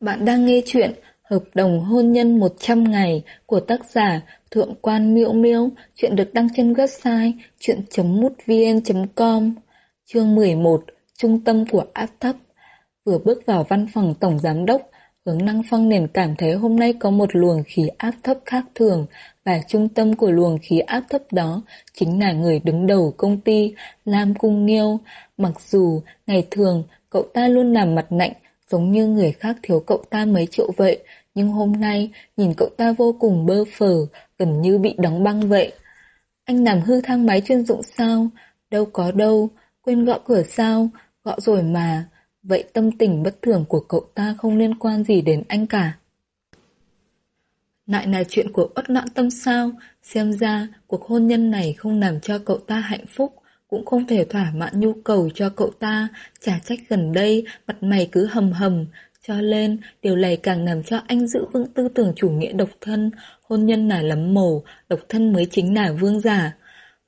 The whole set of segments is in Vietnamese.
Bạn đang nghe chuyện Hợp đồng hôn nhân 100 ngày của tác giả Thượng quan Miễu Miễu. Chuyện được đăng trên website chuyện.mútvn.com Chương 11 Trung tâm của áp thấp Vừa bước vào văn phòng tổng giám đốc, hướng năng phong nền cảm thấy hôm nay có một luồng khí áp thấp khác thường và trung tâm của luồng khí áp thấp đó chính là người đứng đầu công ty Lam Cung Nghiêu. Mặc dù ngày thường cậu ta luôn làm mặt nạnh giống như người khác thiếu cậu ta mấy triệu vậy, nhưng hôm nay nhìn cậu ta vô cùng bơ phờ, gần như bị đóng băng vậy. Anh làm hư thang máy chuyên dụng sao? Đâu có đâu, quên gõ cửa sao? Gõ rồi mà, vậy tâm tình bất thường của cậu ta không liên quan gì đến anh cả. Lại là chuyện của uất loạn tâm sao? Xem ra cuộc hôn nhân này không làm cho cậu ta hạnh phúc, cũng không thể thỏa mãn nhu cầu cho cậu ta, chả trách gần đây mặt mày cứ hầm hầm, cho nên điều này càng làm cho anh giữ vững tư tưởng chủ nghĩa độc thân, hôn nhân là lấm mồ, độc thân mới chính là vương giả.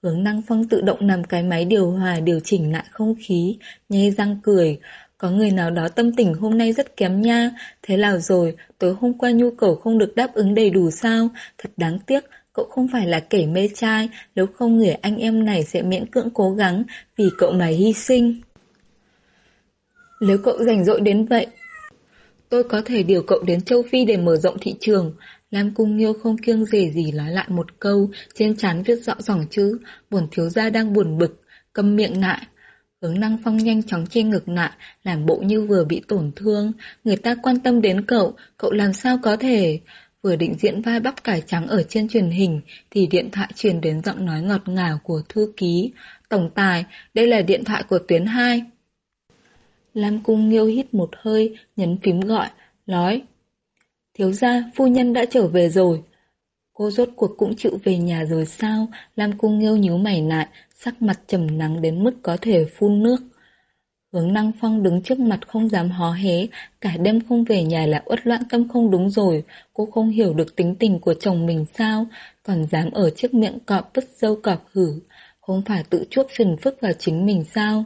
Hướng năng phong tự động nằm cái máy điều hòa điều chỉnh lại không khí, nhai răng cười. Có người nào đó tâm tình hôm nay rất kém nha, thế nào rồi, tối hôm qua nhu cầu không được đáp ứng đầy đủ sao, thật đáng tiếc, Cậu không phải là kẻ mê trai, nếu không người anh em này sẽ miễn cưỡng cố gắng vì cậu mà hy sinh. Nếu cậu rảnh rỗi đến vậy, tôi có thể điều cậu đến châu Phi để mở rộng thị trường. Lam Cung Nghiêu không kiêng dè gì nói lại một câu, trên trán viết rõ dòng chữ, buồn thiếu gia đang buồn bực, cầm miệng lại. Hướng năng phong nhanh chóng che ngực lại, làm bộ như vừa bị tổn thương. Người ta quan tâm đến cậu, cậu làm sao có thể... Vừa định diễn vai bắp cải trắng ở trên truyền hình thì điện thoại truyền đến giọng nói ngọt ngào của thư ký. Tổng tài, đây là điện thoại của tuyến 2. Lam Cung Nghiêu hít một hơi, nhấn phím gọi, nói. Thiếu gia, phu nhân đã trở về rồi. Cô rốt cuộc cũng chịu về nhà rồi sao? Lam Cung Nghiêu nhíu mày lại, sắc mặt trầm nắng đến mức có thể phun nước. Hướng Năng Phong đứng trước mặt không dám hó hé, cả đêm không về nhà là uất loạn tâm không đúng rồi, cô không hiểu được tính tình của chồng mình sao, còn dám ở trước miệng cọp bứt dâu cọp hử, không phải tự chuốc phiền phức vào chính mình sao.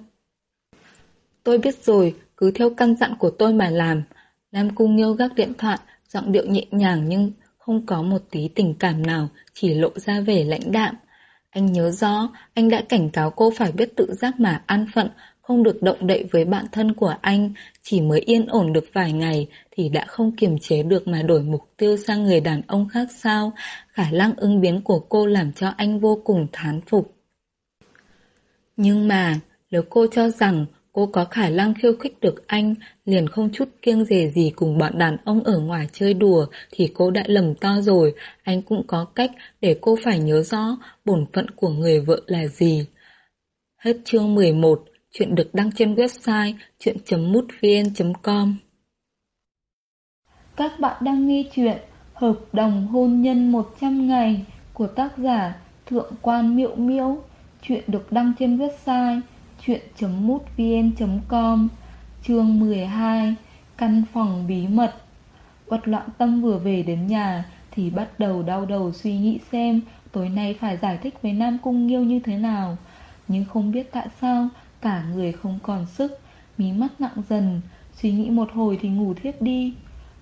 Tôi biết rồi, cứ theo căn dặn của tôi mà làm. Lam Cung Nghiêu gác điện thoại, giọng điệu nhẹ nhàng nhưng không có một tí tình cảm nào, chỉ lộ ra vẻ lãnh đạm. Anh nhớ rõ, anh đã cảnh cáo cô phải biết tự giác mà an phận, không được động đậy với bạn thân của anh, chỉ mới yên ổn được vài ngày thì đã không kiềm chế được mà đổi mục tiêu sang người đàn ông khác sao, khả năng ứng biến của cô làm cho anh vô cùng thán phục. Nhưng mà, nếu cô cho rằng cô có khả năng khiêu khích được anh, liền không chút kiêng dè gì cùng bọn đàn ông ở ngoài chơi đùa, thì cô đã lầm to rồi, anh cũng có cách để cô phải nhớ rõ bổn phận của người vợ là gì. Hết chương 11 Chuyện được đăng trên website chuyện.mútvn.com Các bạn đang nghe chuyện Hợp đồng hôn nhân 100 ngày của tác giả Thượng quan Miệu Miễu. Chuyện được đăng trên website chuyện.mútvn.com Chương 12 Căn phòng bí mật. Quật loạn tâm vừa về đến nhà thì bắt đầu đau đầu suy nghĩ xem tối nay phải giải thích với Nam Cung Nghiêu như thế nào. Nhưng không biết tại sao Cả người không còn sức, Mí mắt nặng dần, Suy nghĩ một hồi thì ngủ thiếp đi.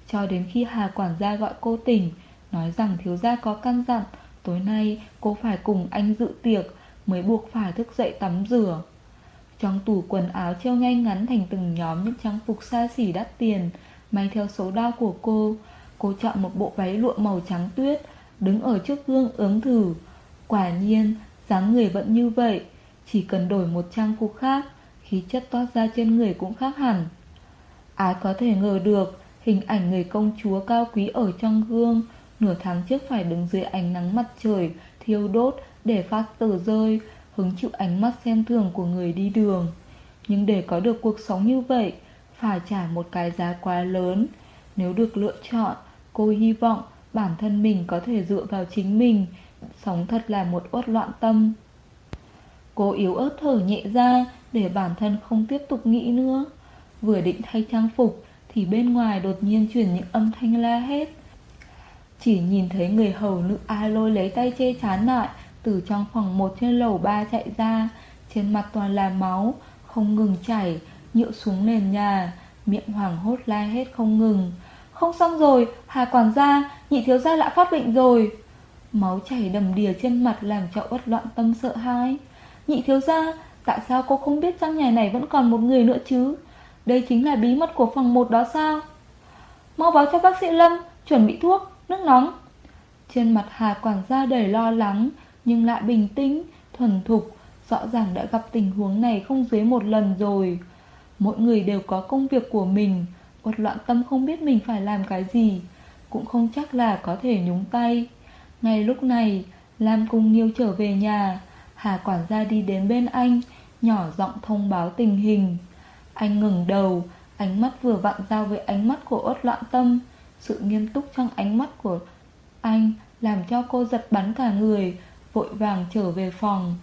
Cho đến khi Hà quản gia gọi cô tỉnh, Nói rằng thiếu gia có căn dặn, Tối nay cô phải cùng anh dự tiệc, Mới buộc phải thức dậy tắm rửa. Trong tủ quần áo treo ngay ngắn thành từng nhóm những trang phục xa xỉ đắt tiền, May theo số đo của cô Cô chọn một bộ váy lụa màu trắng tuyết, Đứng ở trước gương ướng thử. Quả nhiên, dáng người vẫn như vậy chỉ cần đổi một trang phục khác, Khí chất toát ra trên người cũng khác hẳn. Ai có thể ngờ được, Hình ảnh người công chúa cao quý ở trong gương, Nửa tháng trước phải đứng dưới ánh nắng mặt trời, Thiêu đốt, để phát tờ rơi, Hứng chịu ánh mắt xem thường của người đi đường. Nhưng để có được cuộc sống như vậy, Phải trả một cái giá quá lớn. Nếu được lựa chọn, Cô hy vọng bản thân mình có thể dựa vào chính mình, Sống thật là một uất loạn tâm. Cô yếu ớt thở nhẹ ra để bản thân không tiếp tục nghĩ nữa. Vừa định thay trang phục thì bên ngoài đột nhiên chuyển những âm thanh la hét. Chỉ nhìn thấy người hầu nữ ai lôi lấy tay che chán lại từ trong phòng một trên lầu ba chạy ra. Trên mặt toàn là máu, không ngừng chảy, nhựa xuống nền nhà, miệng hoảng hốt la hét không ngừng. không xong rồi, Hà quản gia, nhị thiếu gia lại phát bệnh rồi. Máu chảy đầm đìa trên mặt làm cho uất loạn tâm sợ hãi. Nhị thiếu gia, tại sao cô không biết trong nhà này vẫn còn một người nữa chứ? Đây chính là bí mật của phòng một đó sao? Mau báo cho bác sĩ Lâm, chuẩn bị thuốc, nước nóng. Trên mặt Hà quản gia đầy lo lắng, nhưng lại bình tĩnh, thuần thục, rõ ràng đã gặp tình huống này không dưới một lần rồi. Mỗi người đều có công việc của mình, Uất loạn tâm không biết mình phải làm cái gì, cũng không chắc là có thể nhúng tay. Ngay lúc này, Lam cùng Nghiêu trở về nhà, Hà quản gia đi đến bên anh, nhỏ giọng thông báo tình hình. Anh ngừng đầu, ánh mắt vừa vặn giao với ánh mắt của Uất loạn tâm. Sự nghiêm túc trong ánh mắt của anh làm cho cô giật bắn cả người, vội vàng trở về phòng.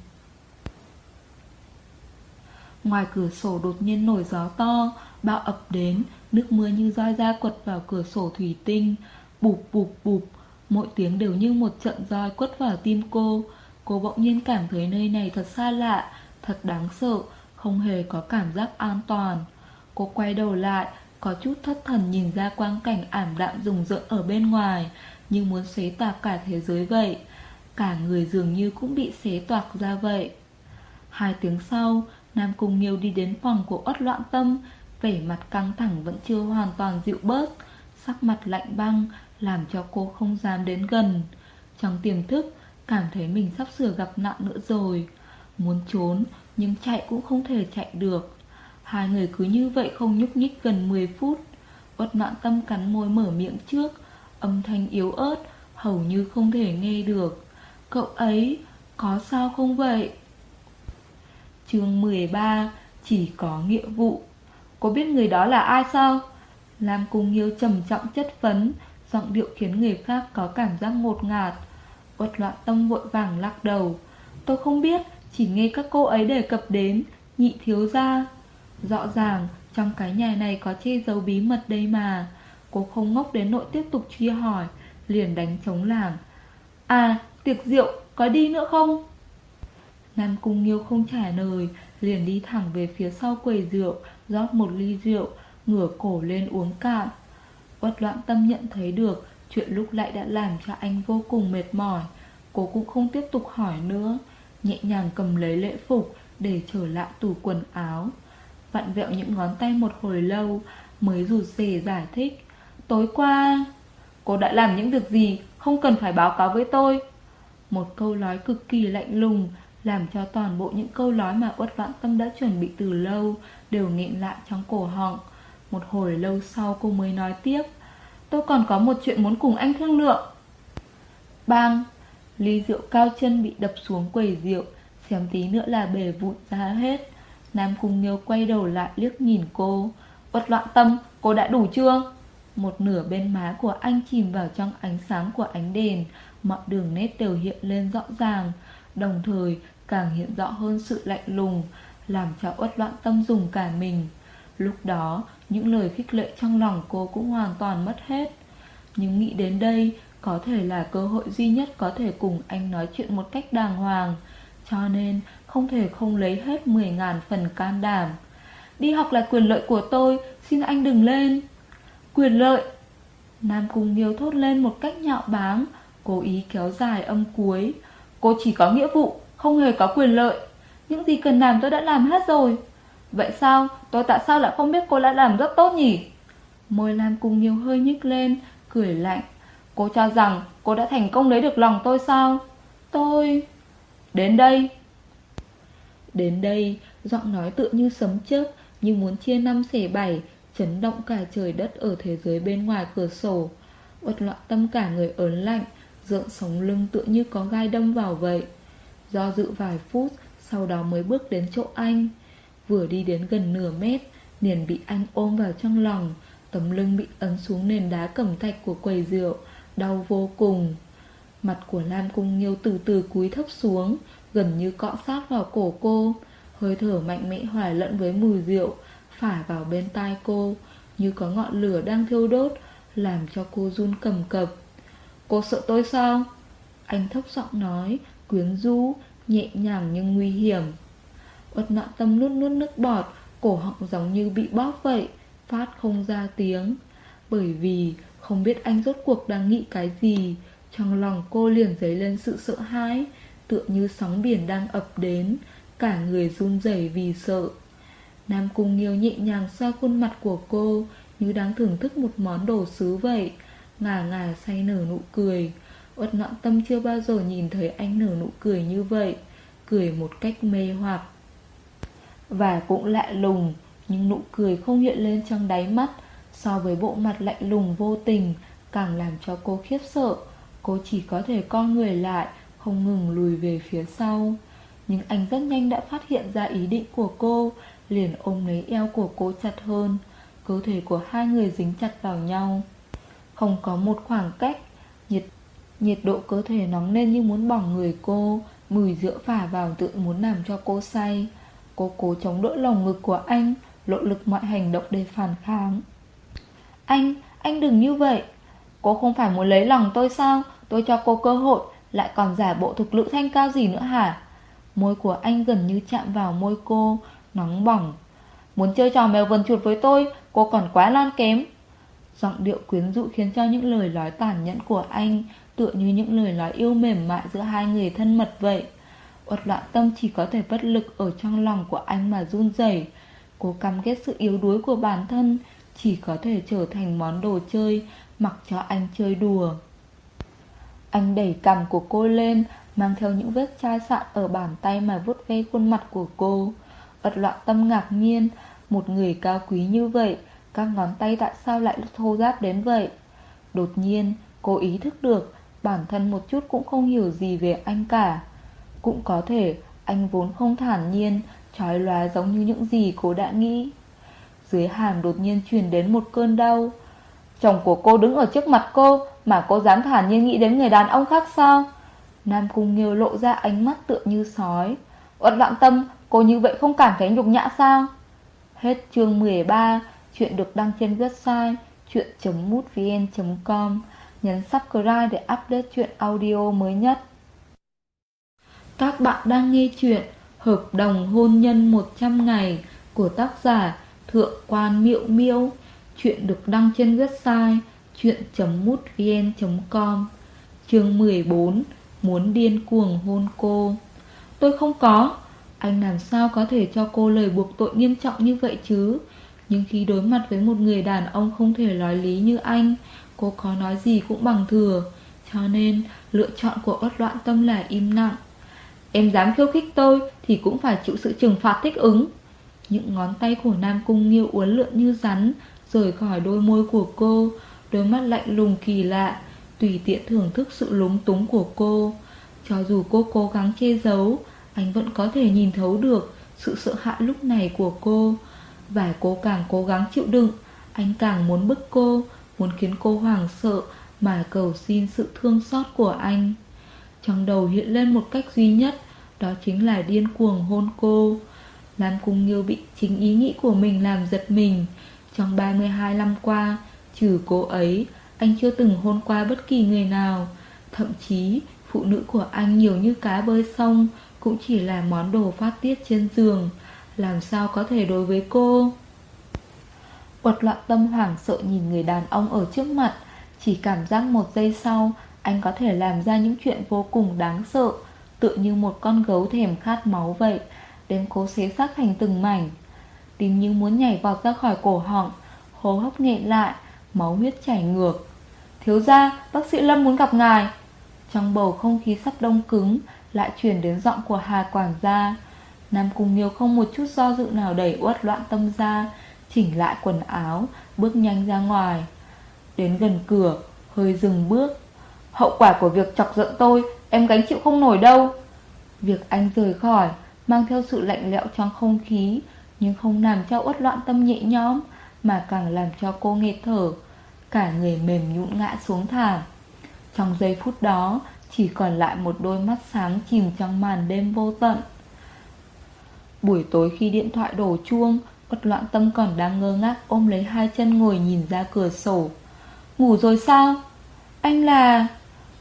Ngoài cửa sổ đột nhiên nổi gió to, bão ập đến, nước mưa như roi ra quật vào cửa sổ thủy tinh, bụp bụp bụp, mỗi tiếng đều như một trận roi quất vào tim cô. Cô bỗng nhiên cảm thấy nơi này thật xa lạ, thật đáng sợ, không hề có cảm giác an toàn. Cô quay đầu lại, có chút thất thần nhìn ra quang cảnh ảm đạm rùng rợn ở bên ngoài, như muốn xé toạc cả thế giới vậy. Cả người dường như cũng bị xé toạc ra vậy. Hai tiếng sau, Nam Cung Nghiêu đi đến phòng của ớt Loạn Tâm, vẻ mặt căng thẳng vẫn chưa hoàn toàn dịu bớt, sắc mặt lạnh băng làm cho cô không dám đến gần. Trong tiềm thức, cảm thấy mình sắp sửa gặp nạn nữa rồi. Muốn trốn, nhưng chạy cũng không thể chạy được. Hai người cứ như vậy không nhúc nhích gần 10 phút. Uất mạn Tâm cắn môi mở miệng trước, âm thanh yếu ớt, hầu như không thể nghe được. Cậu ấy, có sao không vậy? chương 13 Chỉ có nghĩa vụ có biết người đó là ai sao? Lam Cung Nghiêu trầm trọng chất vấn Giọng điệu khiến người khác có cảm giác ngột ngạt quật loạn tâm vội vàng lắc đầu. Tôi không biết Chỉ nghe các cô ấy đề cập đến Nhị thiếu gia. Rõ ràng trong cái nhà này có che giấu bí mật đây mà. Cô không ngốc đến nội tiếp tục truy hỏi Liền đánh chống làng. À tiệc rượu có đi nữa không? Nam Cung Nghiêu không trả lời, liền đi thẳng về phía sau quầy rượu, rót một ly rượu, ngửa cổ lên uống cạn. Quật loạn tâm nhận thấy được, chuyện lúc lại đã làm cho anh vô cùng mệt mỏi. Cô cũng không tiếp tục hỏi nữa, nhẹ nhàng cầm lấy lễ phục để trở lại tủ quần áo. Vặn vẹo những ngón tay một hồi lâu, mới rụt rè giải thích. Tối qua, cô đã làm những việc gì, không cần phải báo cáo với tôi. Một câu nói cực kỳ lạnh lùng, làm cho toàn bộ những câu nói mà Uất Vãn Tâm đã chuẩn bị từ lâu đều nghẹn lại trong cổ họng. Một hồi lâu sau cô mới nói tiếp, tôi còn có một chuyện muốn cùng anh thương lượng. Bang, ly rượu cao chân bị đập xuống quầy rượu, xém tí nữa là bể vụn ra hết. Nam Cung Nghiêu quay đầu lại liếc nhìn cô. Uất loạn tâm, cô đã đủ chưa? Một nửa bên má của anh chìm vào trong ánh sáng của ánh đèn, mọi đường nét đều hiện lên rõ ràng đồng thời càng hiện rõ hơn sự lạnh lùng, làm cho uất loạn tâm dùng cả mình. Lúc đó, những lời khích lệ trong lòng cô cũng hoàn toàn mất hết. Nhưng nghĩ đến đây, có thể là cơ hội duy nhất có thể cùng anh nói chuyện một cách đàng hoàng, cho nên không thể không lấy hết 10.000 phần can đảm. Đi học là quyền lợi của tôi, xin anh đừng lên. Quyền lợi! Nam Cung Nghiêu thốt lên một cách nhạo báng, cố ý kéo dài âm cuối. Cô chỉ có nghĩa vụ, không hề có quyền lợi. Những gì cần làm tôi đã làm hết rồi. Vậy sao? Tôi tại sao lại không biết cô đã làm rất tốt nhỉ? Môi Lam cùng nhiều hơi nhích lên, cười lạnh. Cô cho rằng cô đã thành công lấy được lòng tôi sao? Tôi... Đến đây. Đến đây, giọng nói tựa như sấm chớp, như muốn chia năm xẻ bảy, chấn động cả trời đất ở thế giới bên ngoài cửa sổ. Uất loạn tâm cả người ớn lạnh, Dượng sống lưng tựa như có gai đâm vào vậy Do dự vài phút Sau đó mới bước đến chỗ anh Vừa đi đến gần nửa mét Liền bị anh ôm vào trong lòng Tấm lưng bị ấn xuống nền đá cẩm thạch của quầy rượu Đau vô cùng Mặt của Lam Cung Nghiêu từ từ cúi thấp xuống Gần như cọ sát vào cổ cô Hơi thở mạnh mẽ hòa lẫn với mùi rượu Phả vào bên tai cô Như có ngọn lửa đang thiêu đốt Làm cho cô run cầm cập Cô sợ tôi sao? Anh thấp giọng nói, quyến rũ, nhẹ nhàng nhưng nguy hiểm. Uất nọ tâm nuốt nuốt nước bọt, cổ họng giống như bị bóp vậy, phát không ra tiếng. Bởi vì Không biết anh rốt cuộc đang nghĩ cái gì Trong lòng cô liền dấy lên sự sợ hãi Tựa như sóng biển đang ập đến Cả người run rẩy vì sợ. Nam Cung Nghiêu nhẹ nhàng xoa khuôn mặt của cô Như đang thưởng thức một món đồ sứ vậy Ngà ngà say nở nụ cười. Uất nọ tâm chưa bao giờ nhìn thấy anh nở nụ cười như vậy Cười một cách mê hoặc. Và cũng lạ lùng Nhưng nụ cười không hiện lên trong đáy mắt So với bộ mặt lạnh lùng vô tình Càng làm cho cô khiếp sợ. Cô chỉ có thể con người lại, Không ngừng lùi về phía sau. Nhưng anh rất nhanh đã phát hiện ra ý định của cô, Liền ôm lấy eo của cô chặt hơn. Cơ thể của hai người dính chặt vào nhau. Không có một khoảng cách, Nhiệt nhiệt độ cơ thể nóng lên như muốn bỏng người cô, Mùi rượu phả vào tự muốn làm cho cô say. Cô cố chống đỡ lòng ngực của anh Lộ lực mọi hành động để phản kháng. Anh, anh đừng như vậy. Cô không phải muốn lấy lòng tôi sao? Tôi cho cô cơ hội Lại còn giả bộ thực lữ thanh cao gì nữa hả? Môi của anh gần như chạm vào môi cô Nóng bỏng. Muốn chơi trò mèo vần chuột với tôi Cô còn quá lon kém. Giọng điệu quyến rũ khiến cho những lời nói tàn nhẫn của anh Tựa như những lời nói yêu mềm mại giữa hai người thân mật vậy. Uật loạn tâm chỉ có thể bất lực ở trong lòng của anh mà run rẩy Cô căm ghét sự yếu đuối của bản thân, Chỉ có thể trở thành món đồ chơi Mặc cho anh chơi đùa. Anh đẩy cằm của cô lên, Mang theo những vết chai sạn ở bàn tay mà vuốt ve khuôn mặt của cô. Uật loạn tâm ngạc nhiên, Một người cao quý như vậy, Các ngón tay tại sao lại thô ráp đến vậy? Đột nhiên, cô ý thức được, Bản thân một chút cũng không hiểu gì về anh cả. Cũng có thể anh vốn không thản nhiên, Trói lóa giống như những gì cô đã nghĩ. Dưới hàm đột nhiên truyền đến một cơn đau. Chồng của cô đứng ở trước mặt cô, Mà cô dám thản nhiên nghĩ đến người đàn ông khác sao? Nam Cung Nghiêu lộ ra ánh mắt tựa như sói. Uất lặng tâm, Cô như vậy không cảm thấy nhục nhã sao? Hết chương 13 Chuyện được đăng trên website chuyện.mútvn.com Nhấn subscribe để update chuyện audio mới nhất. Các bạn đang nghe chuyện Hợp đồng hôn nhân 100 ngày Của tác giả Thượng quan Miệu Miêu. Chuyện được đăng trên website chuyện.mútvn.com Chương 14 Muốn điên cuồng hôn cô. Tôi không có. Anh làm sao có thể cho cô lời buộc tội nghiêm trọng như vậy chứ? Nhưng khi đối mặt với một người đàn ông không thể nói lý như anh, Cô có nói gì cũng bằng thừa. Cho nên, lựa chọn của ớt loạn tâm là im lặng. Em dám khiêu khích tôi Thì cũng phải chịu sự trừng phạt thích ứng. Những ngón tay của Nam Cung Nghiêu uốn lượn như rắn, Rời khỏi đôi môi của cô. Đôi mắt lạnh lùng kỳ lạ, Tùy tiện thưởng thức sự lúng túng của cô. Cho dù cô cố gắng che giấu, Anh vẫn có thể nhìn thấu được Sự sợ hãi lúc này của cô. Và cô càng cố gắng chịu đựng, Anh càng muốn bức cô, Muốn khiến cô hoảng sợ Mà cầu xin sự thương xót của anh. Trong đầu hiện lên một cách duy nhất, Đó chính là điên cuồng hôn cô. Lam Cung Nghiêu bị chính ý nghĩ của mình làm giật mình. Trong 32 năm qua, Trừ cô ấy, Anh chưa từng hôn qua bất kỳ người nào. Thậm chí, Phụ nữ của anh nhiều như cá bơi sông, Cũng chỉ là món đồ phát tiết trên giường. Làm sao có thể đối với cô? Quật loạn tâm hoảng sợ nhìn người đàn ông ở trước mặt, Chỉ cảm giác một giây sau anh có thể làm ra những chuyện vô cùng đáng sợ Tựa như một con gấu thèm khát máu vậy Đem cố xé xác thành từng mảnh Tim như muốn nhảy vọt ra khỏi cổ họng Hô hấp nghẹn lại Máu huyết chảy ngược Thiếu ra bác sĩ Lâm muốn gặp ngài Trong bầu không khí sắp đông cứng Lại chuyển đến giọng của Hà quản gia Nam Cung Nghiêu không một chút do dự nào đẩy uất loạn tâm ra chỉnh lại quần áo, bước nhanh ra ngoài. Đến gần cửa, hơi dừng bước. Hậu quả của việc chọc giận tôi, em gánh chịu không nổi đâu. Việc anh rời khỏi, mang theo sự lạnh lẽo trong không khí, nhưng không làm cho uất loạn tâm nhẹ nhóm mà càng làm cho cô nghẹt thở. Cả người mềm nhũn ngã xuống thảm. Trong giây phút đó, chỉ còn lại một đôi mắt sáng chìm trong màn đêm vô tận. Buổi tối khi điện thoại đổ chuông, Bất loạn tâm còn đang ngơ ngác ôm lấy hai chân ngồi nhìn ra cửa sổ Ngủ rồi sao? Anh là...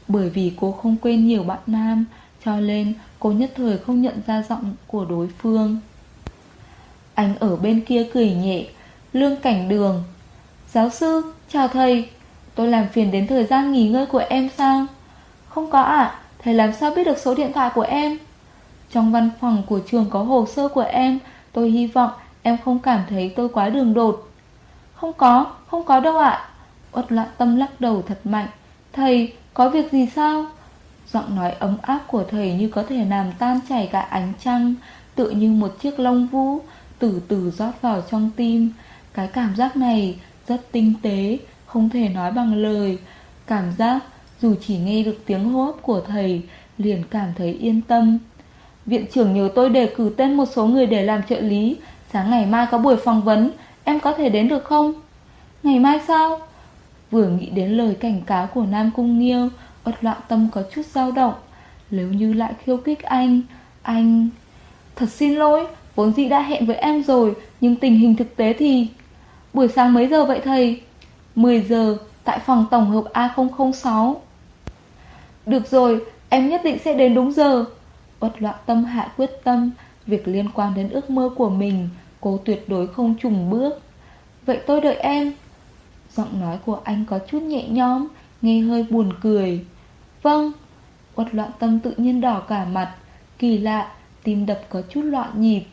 Bởi vì cô không quên nhiều bạn nam Cho nên cô nhất thời không nhận ra giọng của đối phương Anh ở bên kia cười nhẹ Lương cảnh đường Giáo sư, chào thầy Tôi làm phiền đến thời gian nghỉ ngơi của em sao? Không có ạ, thầy làm sao biết được số điện thoại của em? Trong văn phòng của trường có hồ sơ của em, tôi hy vọng em không cảm thấy tôi quá đường đột. Không có, không có đâu ạ. Uất loạn tâm lắc đầu thật mạnh. Thầy, có việc gì sao? Giọng nói ấm áp của thầy như có thể làm tan chảy cả ánh trăng, tự như một chiếc lông vũ, từ từ rót vào trong tim. Cái cảm giác này rất tinh tế, không thể nói bằng lời. Cảm giác dù chỉ nghe được tiếng hô hấp của thầy, liền cảm thấy yên tâm. Viện trưởng nhờ tôi đề cử tên một số người để làm trợ lý. Sáng ngày mai có buổi phỏng vấn, em có thể đến được không? Ngày mai sao? Vừa nghĩ đến lời cảnh cáo của Nam Cung Nghiêu, Ất loạn tâm có chút dao động. Nếu như lại khiêu khích anh, anh... Thật xin lỗi, vốn dĩ đã hẹn với em rồi, nhưng tình hình thực tế thì... Buổi sáng mấy giờ vậy thầy? 10 giờ, tại phòng tổng hợp A006. Được rồi, em nhất định sẽ đến đúng giờ. Ất loạn tâm hạ quyết tâm, việc liên quan đến ước mơ của mình, cô tuyệt đối không trùng bước. Vậy tôi đợi em. Giọng nói của anh có chút nhẹ nhõm, nghe hơi buồn cười. Vâng. Uất loạn tâm tự nhiên đỏ cả mặt. Kỳ lạ, tim đập có chút loạn nhịp.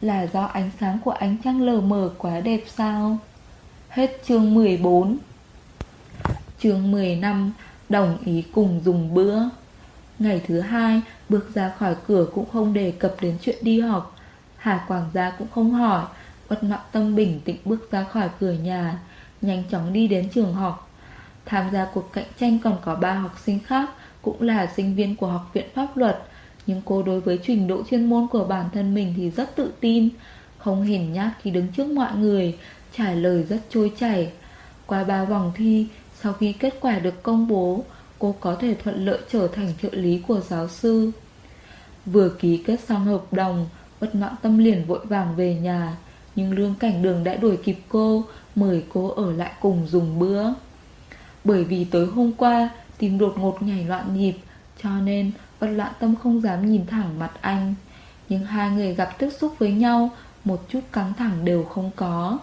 Là do ánh sáng của ánh trăng lờ mờ quá đẹp sao? Hết chương 14 Chương 15 Đồng ý cùng dùng bữa Ngày thứ hai Bước ra khỏi cửa cũng không đề cập đến chuyện đi học Hà Quảng gia cũng không hỏi Bất nọ tâm bình tĩnh bước ra khỏi cửa nhà Nhanh chóng đi đến trường học Tham gia cuộc cạnh tranh còn có ba học sinh khác Cũng là sinh viên của học viện pháp luật Nhưng cô đối với trình độ chuyên môn của bản thân mình thì rất tự tin Không hèn nhát khi đứng trước mọi người trả lời rất trôi chảy. Qua ba vòng thi, sau khi kết quả được công bố, cô có thể thuận lợi trở thành trợ lý của giáo sư. Vừa ký kết xong hợp đồng, bất ngọn tâm liền vội vàng về nhà, nhưng lương cảnh đường đã đuổi kịp cô, mời cô ở lại cùng dùng bữa. Bởi vì tối hôm qua, tim đột ngột nhảy loạn nhịp, cho nên bất loạn tâm không dám nhìn thẳng mặt anh. Nhưng hai người gặp tiếp xúc với nhau, một chút căng thẳng đều không có.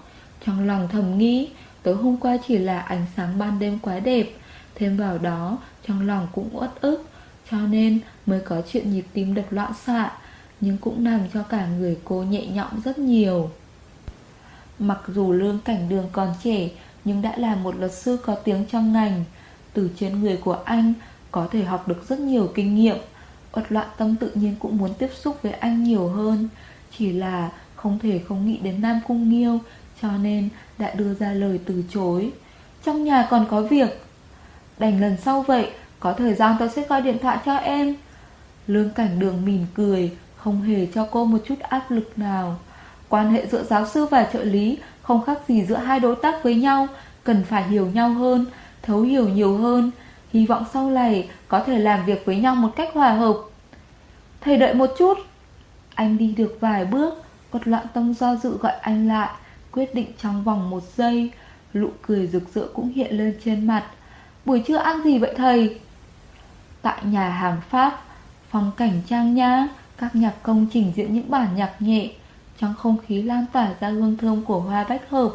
Trong lòng thầm nghĩ Tối hôm qua chỉ là ánh sáng ban đêm quá đẹp Thêm vào đó Trong lòng cũng uất ức Cho nên mới có chuyện nhịp tim đập loạn xạ Nhưng cũng làm cho cả người cô nhẹ nhõm rất nhiều Mặc dù lương cảnh đường còn trẻ, Nhưng đã là một luật sư có tiếng trong ngành. Từ trên người của anh, Có thể học được rất nhiều kinh nghiệm. Uất loạn tâm tự nhiên cũng muốn tiếp xúc với anh nhiều hơn. Chỉ là không thể không nghĩ đến Nam Cung Nghiêu, cho nên đã đưa ra lời từ chối. Trong nhà còn có việc. Đành lần sau vậy, Có thời gian tôi sẽ gọi điện thoại cho em. Lương cảnh đường mỉm cười, Không hề cho cô một chút áp lực nào. Quan hệ giữa giáo sư và trợ lý Không khác gì giữa hai đối tác với nhau, Cần phải hiểu nhau hơn, Thấu hiểu nhiều hơn. Hy vọng sau này có thể làm việc với nhau một cách hòa hợp. Thầy đợi một chút. Anh đi được vài bước Cột loạn tâm do dự gọi anh lại, Quyết định trong vòng một giây. Lụ cười rực rỡ cũng hiện lên trên mặt. Buổi trưa ăn gì vậy thầy? Tại nhà hàng Pháp, Phong cảnh trang nhã, Các nhạc công trình diễn những bản nhạc nhẹ. Trong không khí lan tỏa ra hương thơm của hoa bách hợp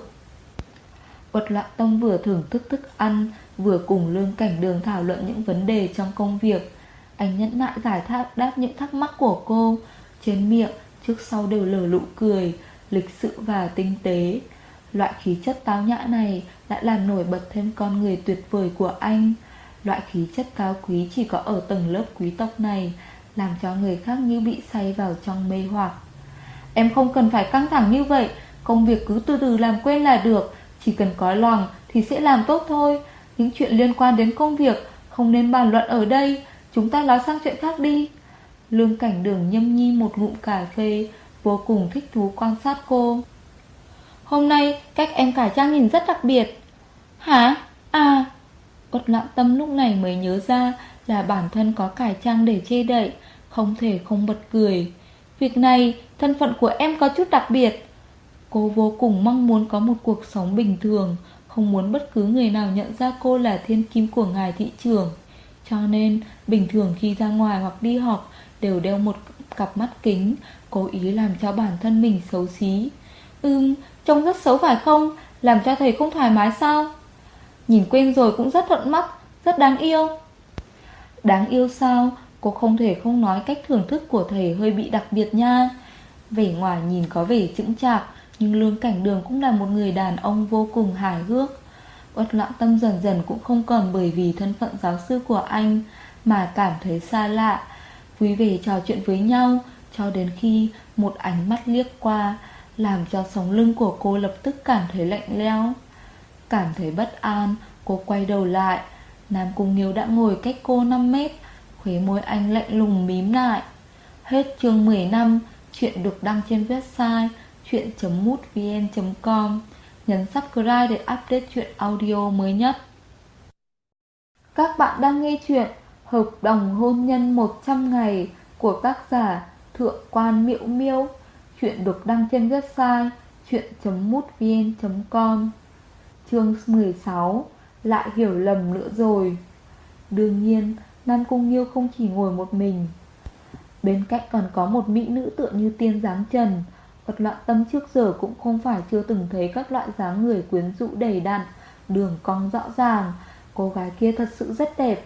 Bật loạn tâm vừa thưởng thức thức ăn Vừa cùng lương cảnh đường thảo luận những vấn đề trong công việc Anh nhẫn nại giải tháp đáp những thắc mắc của cô Trên miệng trước sau đều lở lụ cười lịch sự và tinh tế. Loại khí chất táo nhã này đã làm nổi bật thêm con người tuyệt vời của anh. Loại khí chất cao quý chỉ có ở tầng lớp quý tộc này, làm cho người khác như bị say vào trong mê hoặc. Em không cần phải căng thẳng như vậy, công việc cứ từ từ làm quen là được, chỉ cần có lòng thì sẽ làm tốt thôi. Những chuyện liên quan đến công việc không nên bàn luận ở đây, chúng ta nói sang chuyện khác đi. Lương cảnh đường nhâm nhi một ngụm cà phê, vô cùng thích thú quan sát cô. Hôm nay cách em cải trang nhìn rất đặc biệt. Hả? À... Quất lặng tâm lúc này mới nhớ ra là bản thân có cải trang để che đậy, không thể không bật cười. Việc này, thân phận của em có chút đặc biệt. Cô vô cùng mong muốn có một cuộc sống bình thường, không muốn bất cứ người nào nhận ra cô là thiên kim của ngài thị trường. Cho nên, bình thường khi ra ngoài hoặc đi học, đều đeo một cặp mắt kính, cố ý làm cho bản thân mình xấu xí. Ừm, trông rất xấu phải không? Làm cho thầy không thoải mái sao? Nhìn quen rồi cũng rất thuận mắt Rất đáng yêu Đáng yêu sao Cô không thể không nói cách thưởng thức của thầy hơi bị đặc biệt nha Vẻ ngoài nhìn có vẻ chững chạc, Nhưng lương cảnh đường cũng là một người đàn ông vô cùng hài hước. Uất loạn tâm dần dần cũng không còn bởi vì thân phận giáo sư của anh Mà cảm thấy xa lạ. Vui vẻ trò chuyện với nhau, Cho đến khi một ánh mắt liếc qua, Làm cho sống lưng của cô lập tức cảm thấy lạnh leo Cảm thấy bất an, Cô quay đầu lại. Nam Cung Nghiêu đã ngồi cách cô 5 mét, Khuế môi anh lạnh lùng mím lại. Hết chương 10 năm Chuyện được đăng trên website chuyện.mútvn.com Nhấn subscribe để update chuyện audio mới nhất. Các bạn đang nghe chuyện Hợp đồng hôn nhân 100 ngày của tác giả Thượng quan Miễu Miêu. Chuyện được đăng trên website chuyện.mútvn.com Chương 16 Lại hiểu lầm nữa rồi. Đương nhiên, Nam Cung Nghiêu không chỉ ngồi một mình. Bên cạnh còn có một mỹ nữ tựa như tiên dáng trần. Vật loạn tâm trước giờ cũng không phải chưa từng thấy các loại dáng người quyến rũ đầy đặn, Đường cong rõ ràng. Cô gái kia thật sự rất đẹp.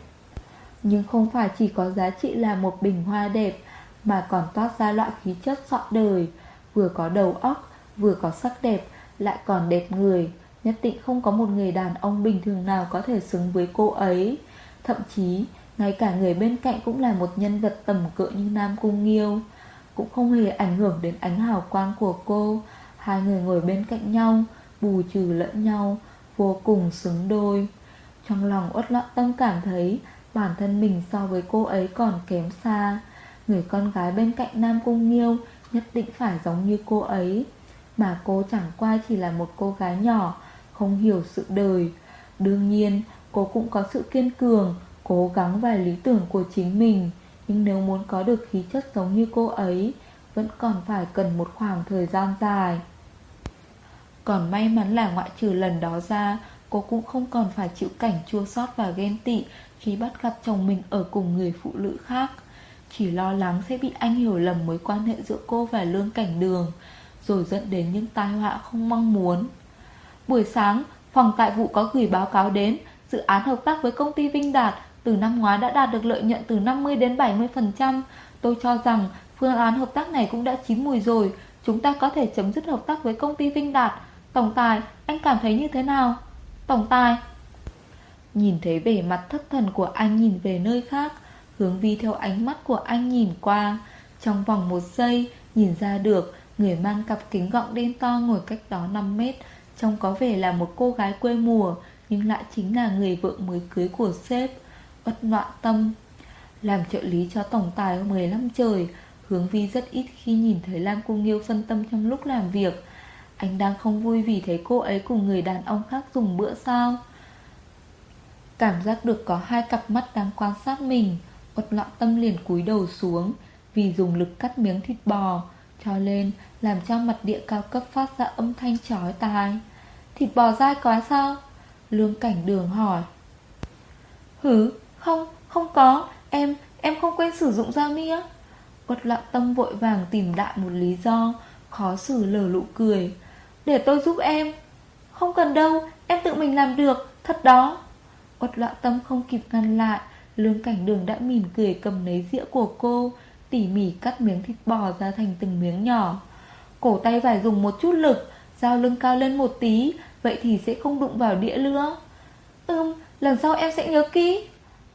Nhưng không phải chỉ có giá trị là một bình hoa đẹp, Mà còn toát ra loại khí chất sọt đời. Vừa có đầu óc, Vừa có sắc đẹp, Lại còn đẹp người. Nhất định không có một người đàn ông bình thường nào có thể xứng với cô ấy. Thậm chí ngay cả người bên cạnh cũng là một nhân vật tầm cỡ như Nam Cung Nghiêu. Cũng không hề ảnh hưởng đến ánh hào quang của cô. Hai người ngồi bên cạnh nhau, Bù trừ lẫn nhau, Vô cùng xứng đôi. Trong lòng uất loạn tâm cảm thấy Bản thân mình so với cô ấy còn kém xa. Người con gái bên cạnh Nam Cung Nghiêu Nhất định phải giống như cô ấy. Mà cô chẳng qua chỉ là một cô gái nhỏ, Không hiểu sự đời. Đương nhiên, cô cũng có sự kiên cường cố gắng và lý tưởng của chính mình. Nhưng nếu muốn có được khí chất giống như cô ấy Vẫn còn phải cần một khoảng thời gian dài. Còn may mắn là ngoại trừ lần đó ra Cô cũng không còn phải chịu cảnh chua xót và ghen tị Khi bắt gặp chồng mình ở cùng người phụ nữ khác. Chỉ lo lắng sẽ bị anh hiểu lầm mối quan hệ giữa cô và Lương Cảnh Đường Rồi dẫn đến những tai họa không mong muốn. Buổi sáng, phòng tại vụ có gửi báo cáo đến Dự án hợp tác với công ty Vinh Đạt từ năm ngoái đã đạt được lợi nhuận từ 50 đến 70%. Tôi cho rằng phương án hợp tác này cũng đã chín mùi rồi. Chúng ta có thể chấm dứt hợp tác với công ty Vinh Đạt. Tổng tài, anh cảm thấy như thế nào? Tổng tài Nhìn thấy vẻ mặt thất thần của anh nhìn về nơi khác Hướng vi theo ánh mắt của anh nhìn qua Trong vòng một giây Nhìn ra được Người mang cặp kính gọng đen to ngồi cách đó 5 mét Trông có vẻ là một cô gái quê mùa Nhưng lại chính là người vợ mới cưới của sếp bất loạn tâm Làm trợ lý cho tổng tài 15 trời Hướng Vi rất ít khi nhìn thấy Lam Cung Nghiêu phân tâm trong lúc làm việc. Anh đang không vui vì thấy cô ấy cùng người đàn ông khác dùng bữa sao. Cảm giác được có hai cặp mắt đang quan sát mình Bất loạn tâm liền cúi đầu xuống Vì dùng lực cắt miếng thịt bò Cho lên làm cho mặt địa cao cấp phát ra âm thanh chói tai. Thịt bò dai quá sao? Lương cảnh đường hỏi. Hứ, không, không có. Em, em không quên sử dụng dao nĩa Quật loạn tâm vội vàng tìm đại một lý do. Khó xử lờ lụ cười. Để tôi giúp em. Không cần đâu, em tự mình làm được. Thật đó. Quật loạn tâm không kịp ngăn lại. Lương cảnh đường đã mỉm cười cầm lấy dĩa của cô Tỉ mỉ cắt miếng thịt bò ra thành từng miếng nhỏ. Cổ tay phải dùng một chút lực Dao lưng cao lên một tí Vậy thì sẽ không đụng vào đĩa nữa. Ừm, lần sau em sẽ nhớ kỹ.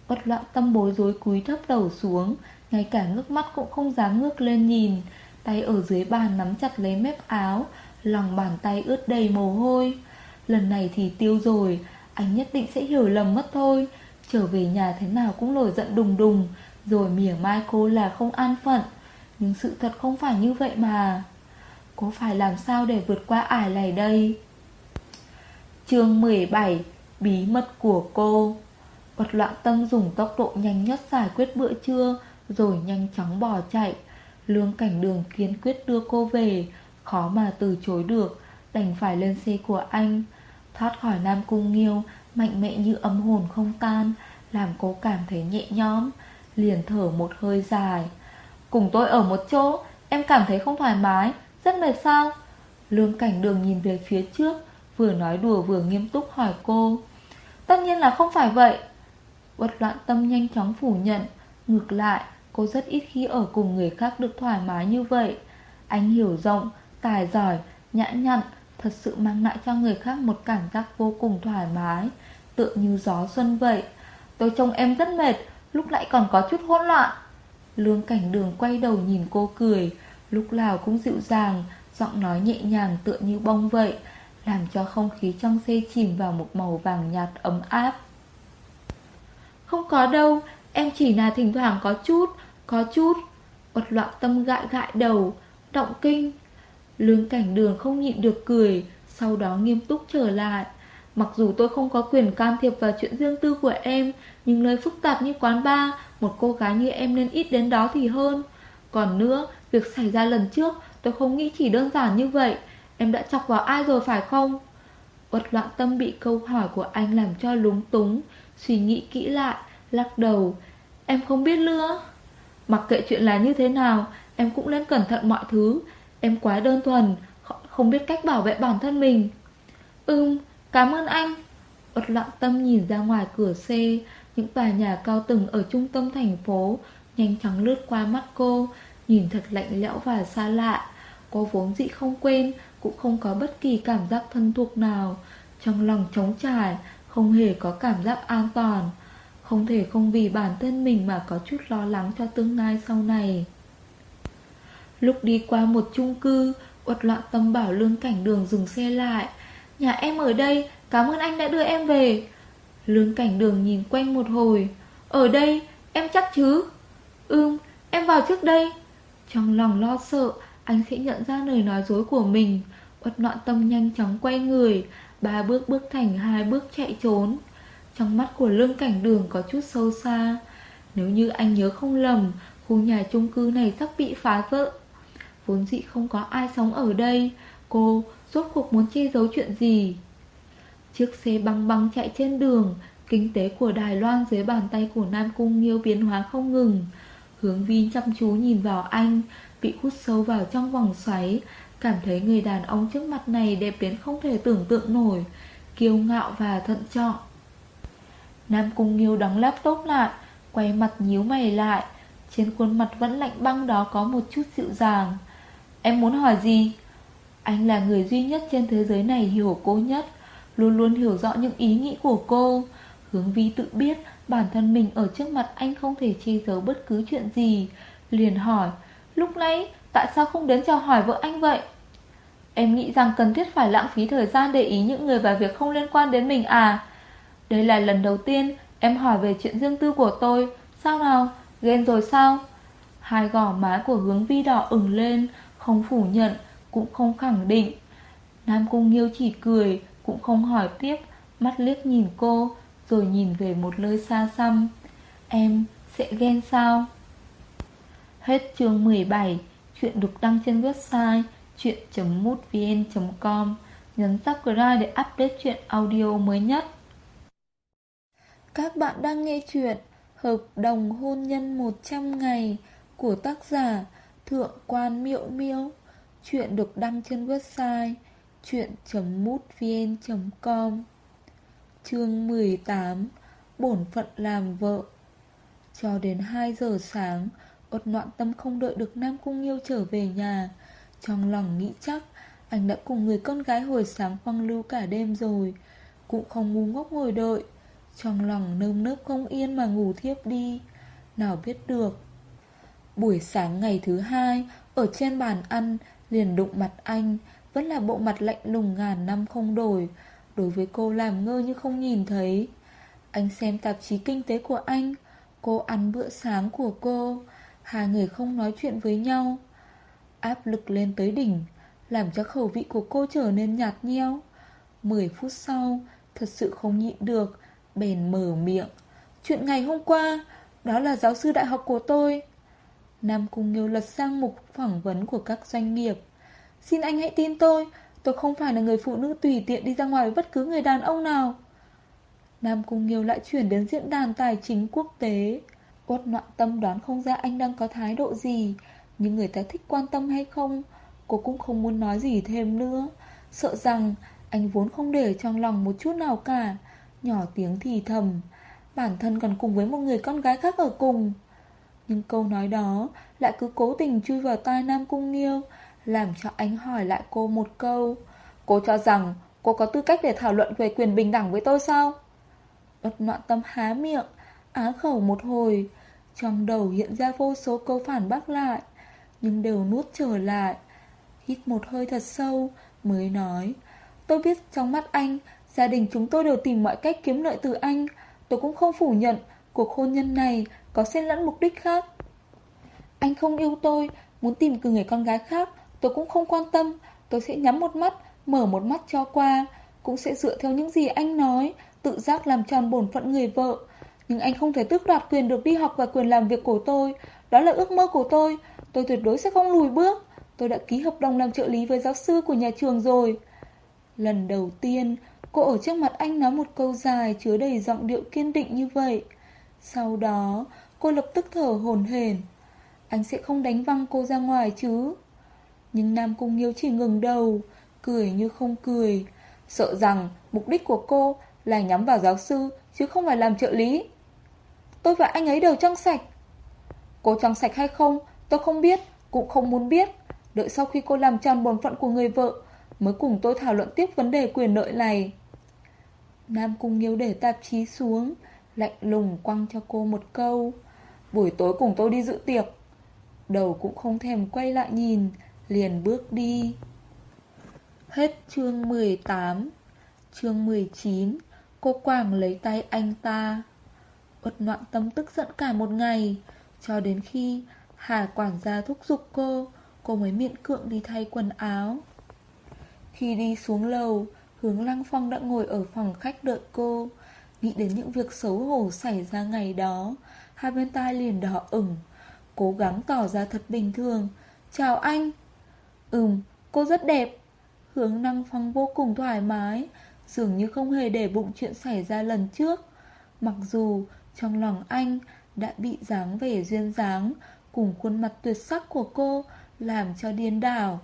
Bất loạn tâm bối rối cúi thấp đầu xuống, Ngay cả ngước mắt cũng không dám ngước lên nhìn. Tay ở dưới bàn nắm chặt lấy mép áo, Lòng bàn tay ướt đầy mồ hôi. Lần này thì tiêu rồi, Anh nhất định sẽ hiểu lầm mất thôi. Trở về nhà thế nào cũng nổi giận đùng đùng, Rồi mỉa mai cô là không an phận. Nhưng sự thật không phải như vậy mà. Cô phải làm sao để vượt qua ải này đây? Chương 17 Bí mật của cô. Bật loạn tâm dùng tốc độ nhanh nhất giải quyết bữa trưa, Rồi nhanh chóng bỏ chạy. Lương cảnh đường kiên quyết đưa cô về, Khó mà từ chối được, Đành phải lên xe của anh. Thoát khỏi Nam Cung Nghiêu, Mạnh mẽ như âm hồn không tan, Làm cô cảm thấy nhẹ nhõm, Liền thở một hơi dài. Cùng tôi ở một chỗ, Em cảm thấy không thoải mái, Rất mệt sao? Lương cảnh đường nhìn về phía trước, Vừa nói đùa vừa nghiêm túc hỏi cô. Tất nhiên là không phải vậy. Uất loạn tâm nhanh chóng phủ nhận. Ngược lại, cô rất ít khi ở cùng người khác được thoải mái như vậy. Anh hiểu rộng, tài giỏi, nhã nhặn, thật sự mang lại cho người khác một cảm giác vô cùng thoải mái, tựa như gió xuân vậy. Tôi trông em rất mệt, lúc lại còn có chút hỗn loạn. Lương cảnh đường quay đầu nhìn cô cười, lúc nào cũng dịu dàng, giọng nói nhẹ nhàng tựa như bông vậy, làm cho không khí trong xe chìm vào một màu vàng nhạt ấm áp. Không có đâu, em chỉ là thỉnh thoảng có chút, có chút. một loạn tâm gại gại đầu, động kinh. Lương cảnh đường không nhịn được cười, sau đó nghiêm túc trở lại. Mặc dù tôi không có quyền can thiệp vào chuyện riêng tư của em, nhưng nơi phức tạp như quán bar, một cô gái như em nên ít đến đó thì hơn. Còn nữa, việc xảy ra lần trước, tôi không nghĩ chỉ đơn giản như vậy. Em đã chọc vào ai rồi phải không? Uất loạn tâm bị câu hỏi của anh làm cho lúng túng, suy nghĩ kỹ lại, lắc đầu. Em không biết nữa. Mặc kệ chuyện là như thế nào, em cũng nên cẩn thận mọi thứ. Em quá đơn thuần, không biết cách bảo vệ bản thân mình. Ừm, cảm ơn anh. Uất loạn tâm nhìn ra ngoài cửa xe, những tòa nhà cao tầng ở trung tâm thành phố, nhanh chóng lướt qua mắt cô, nhìn thật lạnh lẽo và xa lạ. Cô vốn dĩ không quên, cũng không có bất kỳ cảm giác thân thuộc nào. Trong lòng trống trải, không hề có cảm giác an toàn. Không thể không vì bản thân mình mà có chút lo lắng cho tương lai sau này. Lúc đi qua một chung cư, uất loạn tâm bảo lương cảnh đường dừng xe lại. Nhà em ở đây, cảm ơn anh đã đưa em về. Lương cảnh đường nhìn quanh một hồi. Ở đây, em chắc chứ? Ừm, em vào trước đây. Trong lòng lo sợ, anh sẽ nhận ra lời nói dối của mình. Uất loạn tâm nhanh chóng quay người, ba bước bước thành hai bước chạy trốn. Trong mắt của lương cảnh đường có chút sâu xa. Nếu như anh nhớ không lầm, khu nhà chung cư này sắp bị phá vỡ. Vốn dĩ không có ai sống ở đây, cô rốt cuộc muốn che giấu chuyện gì. Chiếc xe băng băng chạy trên đường, kinh tế của Đài Loan dưới bàn tay của Nam Cung Nghiêu biến hóa không ngừng. Hướng vi chăm chú nhìn vào anh, bị hút sâu vào trong vòng xoáy, cảm thấy người đàn ông trước mặt này đẹp đến không thể tưởng tượng nổi, kiêu ngạo và thận trọng. Nam Cung Nghiêu đóng laptop lại, quay mặt nhíu mày lại, trên khuôn mặt vẫn lạnh băng đó có một chút dịu dàng. Em muốn hỏi gì? Anh là người duy nhất trên thế giới này hiểu cô nhất, luôn luôn hiểu rõ những ý nghĩ của cô. Hướng vi tự biết bản thân mình ở trước mặt anh không thể che giấu bất cứ chuyện gì. Liền hỏi, lúc nãy tại sao không đến chào hỏi vợ anh vậy? Em nghĩ rằng cần thiết phải lãng phí thời gian để ý những người và việc không liên quan đến mình à? Đây là lần đầu tiên em hỏi về chuyện riêng tư của tôi. Sao nào? Ghen rồi sao? Hai gò má của hướng vi đỏ ửng lên, không phủ nhận, cũng không khẳng định. Nam Cung Nghiêu chỉ cười, cũng không hỏi tiếp, mắt liếc nhìn cô, rồi nhìn về một nơi xa xăm. Em sẽ ghen sao? Hết chương 17, chuyện được đăng trên website chuyện.mútvn.com. Nhấn subscribe để update chuyện audio mới nhất. Các bạn đang nghe chuyện Hợp đồng hôn nhân 100 ngày của tác giả Thượng quan Miệu Miêu. Chuyện được đăng trên website chuyện.mútvn.com Chương 18 Bổn phận làm vợ Cho đến 2 giờ sáng Ốt noạn tâm không đợi được Nam Cung Nghiêu trở về nhà. Trong lòng nghĩ chắc, Anh đã cùng người con gái hồi sáng phong lưu cả đêm rồi. Cũng không ngu ngốc ngồi đợi. Trong lòng nơm nớp không yên mà ngủ thiếp đi. Nào biết được, Buổi sáng ngày thứ hai, Ở trên bàn ăn, Liền đụng mặt anh. Vẫn là bộ mặt lạnh lùng ngàn năm không đổi. Đối với cô làm ngơ như không nhìn thấy. Anh xem tạp chí kinh tế của anh. Cô ăn bữa sáng của cô. Hai người không nói chuyện với nhau. Áp lực lên tới đỉnh, Làm cho khẩu vị của cô trở nên nhạt nheo Mười phút sau, Thật sự không nhịn được, Bèn mở miệng. Chuyện ngày hôm qua, Đó là giáo sư đại học của tôi. Nam Cung Nghiêu lật sang mục phỏng vấn của các doanh nghiệp. Xin anh hãy tin tôi Tôi không phải là người phụ nữ tùy tiện đi ra ngoài với bất cứ người đàn ông nào. Nam Cung Nghiêu lại chuyển đến diễn đàn tài chính quốc tế. Uất noạn tâm đoán không ra anh đang có thái độ gì, Nhưng người ta thích quan tâm hay không, Cô cũng không muốn nói gì thêm nữa. Sợ rằng anh vốn không để trong lòng một chút nào cả. Nhỏ tiếng thì thầm, Bản thân còn cùng với một người con gái khác ở cùng. Nhưng câu nói đó Lại cứ cố tình chui vào tai Nam Cung Nghiêu, Làm cho anh hỏi lại cô một câu. Cô cho rằng Cô có tư cách để thảo luận về quyền bình đẳng với tôi sao? Bất noạn tâm há miệng Á khẩu một hồi. Trong đầu hiện ra vô số câu phản bác lại, Nhưng đều nuốt trở lại. Hít một hơi thật sâu, Mới nói, Tôi biết trong mắt anh, Gia đình chúng tôi đều tìm mọi cách kiếm lợi từ anh. Tôi cũng không phủ nhận Cuộc hôn nhân này có xen lẫn mục đích khác. Anh không yêu tôi, Muốn tìm cử người con gái khác, Tôi cũng không quan tâm. Tôi sẽ nhắm một mắt, Mở một mắt cho qua, Cũng sẽ dựa theo những gì anh nói, Tự giác làm tròn bổn phận người vợ. Nhưng anh không thể tước đoạt quyền được đi học và quyền làm việc của tôi. Đó là ước mơ của tôi. Tôi tuyệt đối sẽ không lùi bước. Tôi đã ký hợp đồng làm trợ lý với giáo sư của nhà trường rồi. Lần đầu tiên, Cô ở trước mặt anh nói một câu dài Chứa đầy giọng điệu kiên định như vậy. Sau đó, Cô lập tức thở hổn hển. Anh sẽ không đánh văng cô ra ngoài chứ? Nhưng Nam Cung Nghiêu chỉ ngừng đầu, Cười như không cười. Sợ rằng mục đích của cô Là nhắm vào giáo sư, Chứ không phải làm trợ lý. Tôi và anh ấy đều trong sạch. Cô trong sạch hay không, Tôi không biết, Cũng không muốn biết. Đợi sau khi cô làm tròn bổn phận của người vợ, Mới cùng tôi thảo luận tiếp vấn đề quyền lợi này. Nam Cung Nghiêu để tạp chí xuống, Lạnh lùng quăng cho cô một câu. Buổi tối cùng tôi đi dự tiệc. Đầu cũng không thèm quay lại nhìn, Liền bước đi. Hết chương 18 Chương 19 Cô Quảng lấy tay anh ta. Uất loạn tâm tức giận cả một ngày. Cho đến khi Hà quản gia thúc giục cô Cô mới miễn cưỡng đi thay quần áo. Khi đi xuống lầu Hướng Lăng Phong đã ngồi ở phòng khách đợi cô. Nghĩ đến những việc xấu hổ xảy ra ngày đó Hai bên tai liền đỏ ửng. Cố gắng tỏ ra thật bình thường. Chào anh. Ừm, cô rất đẹp. Hướng Lăng Phong vô cùng thoải mái Dường như không hề để bụng chuyện xảy ra lần trước. Mặc dù trong lòng anh đã bị dáng vẻ duyên dáng Cùng khuôn mặt tuyệt sắc của cô Làm cho điên đảo.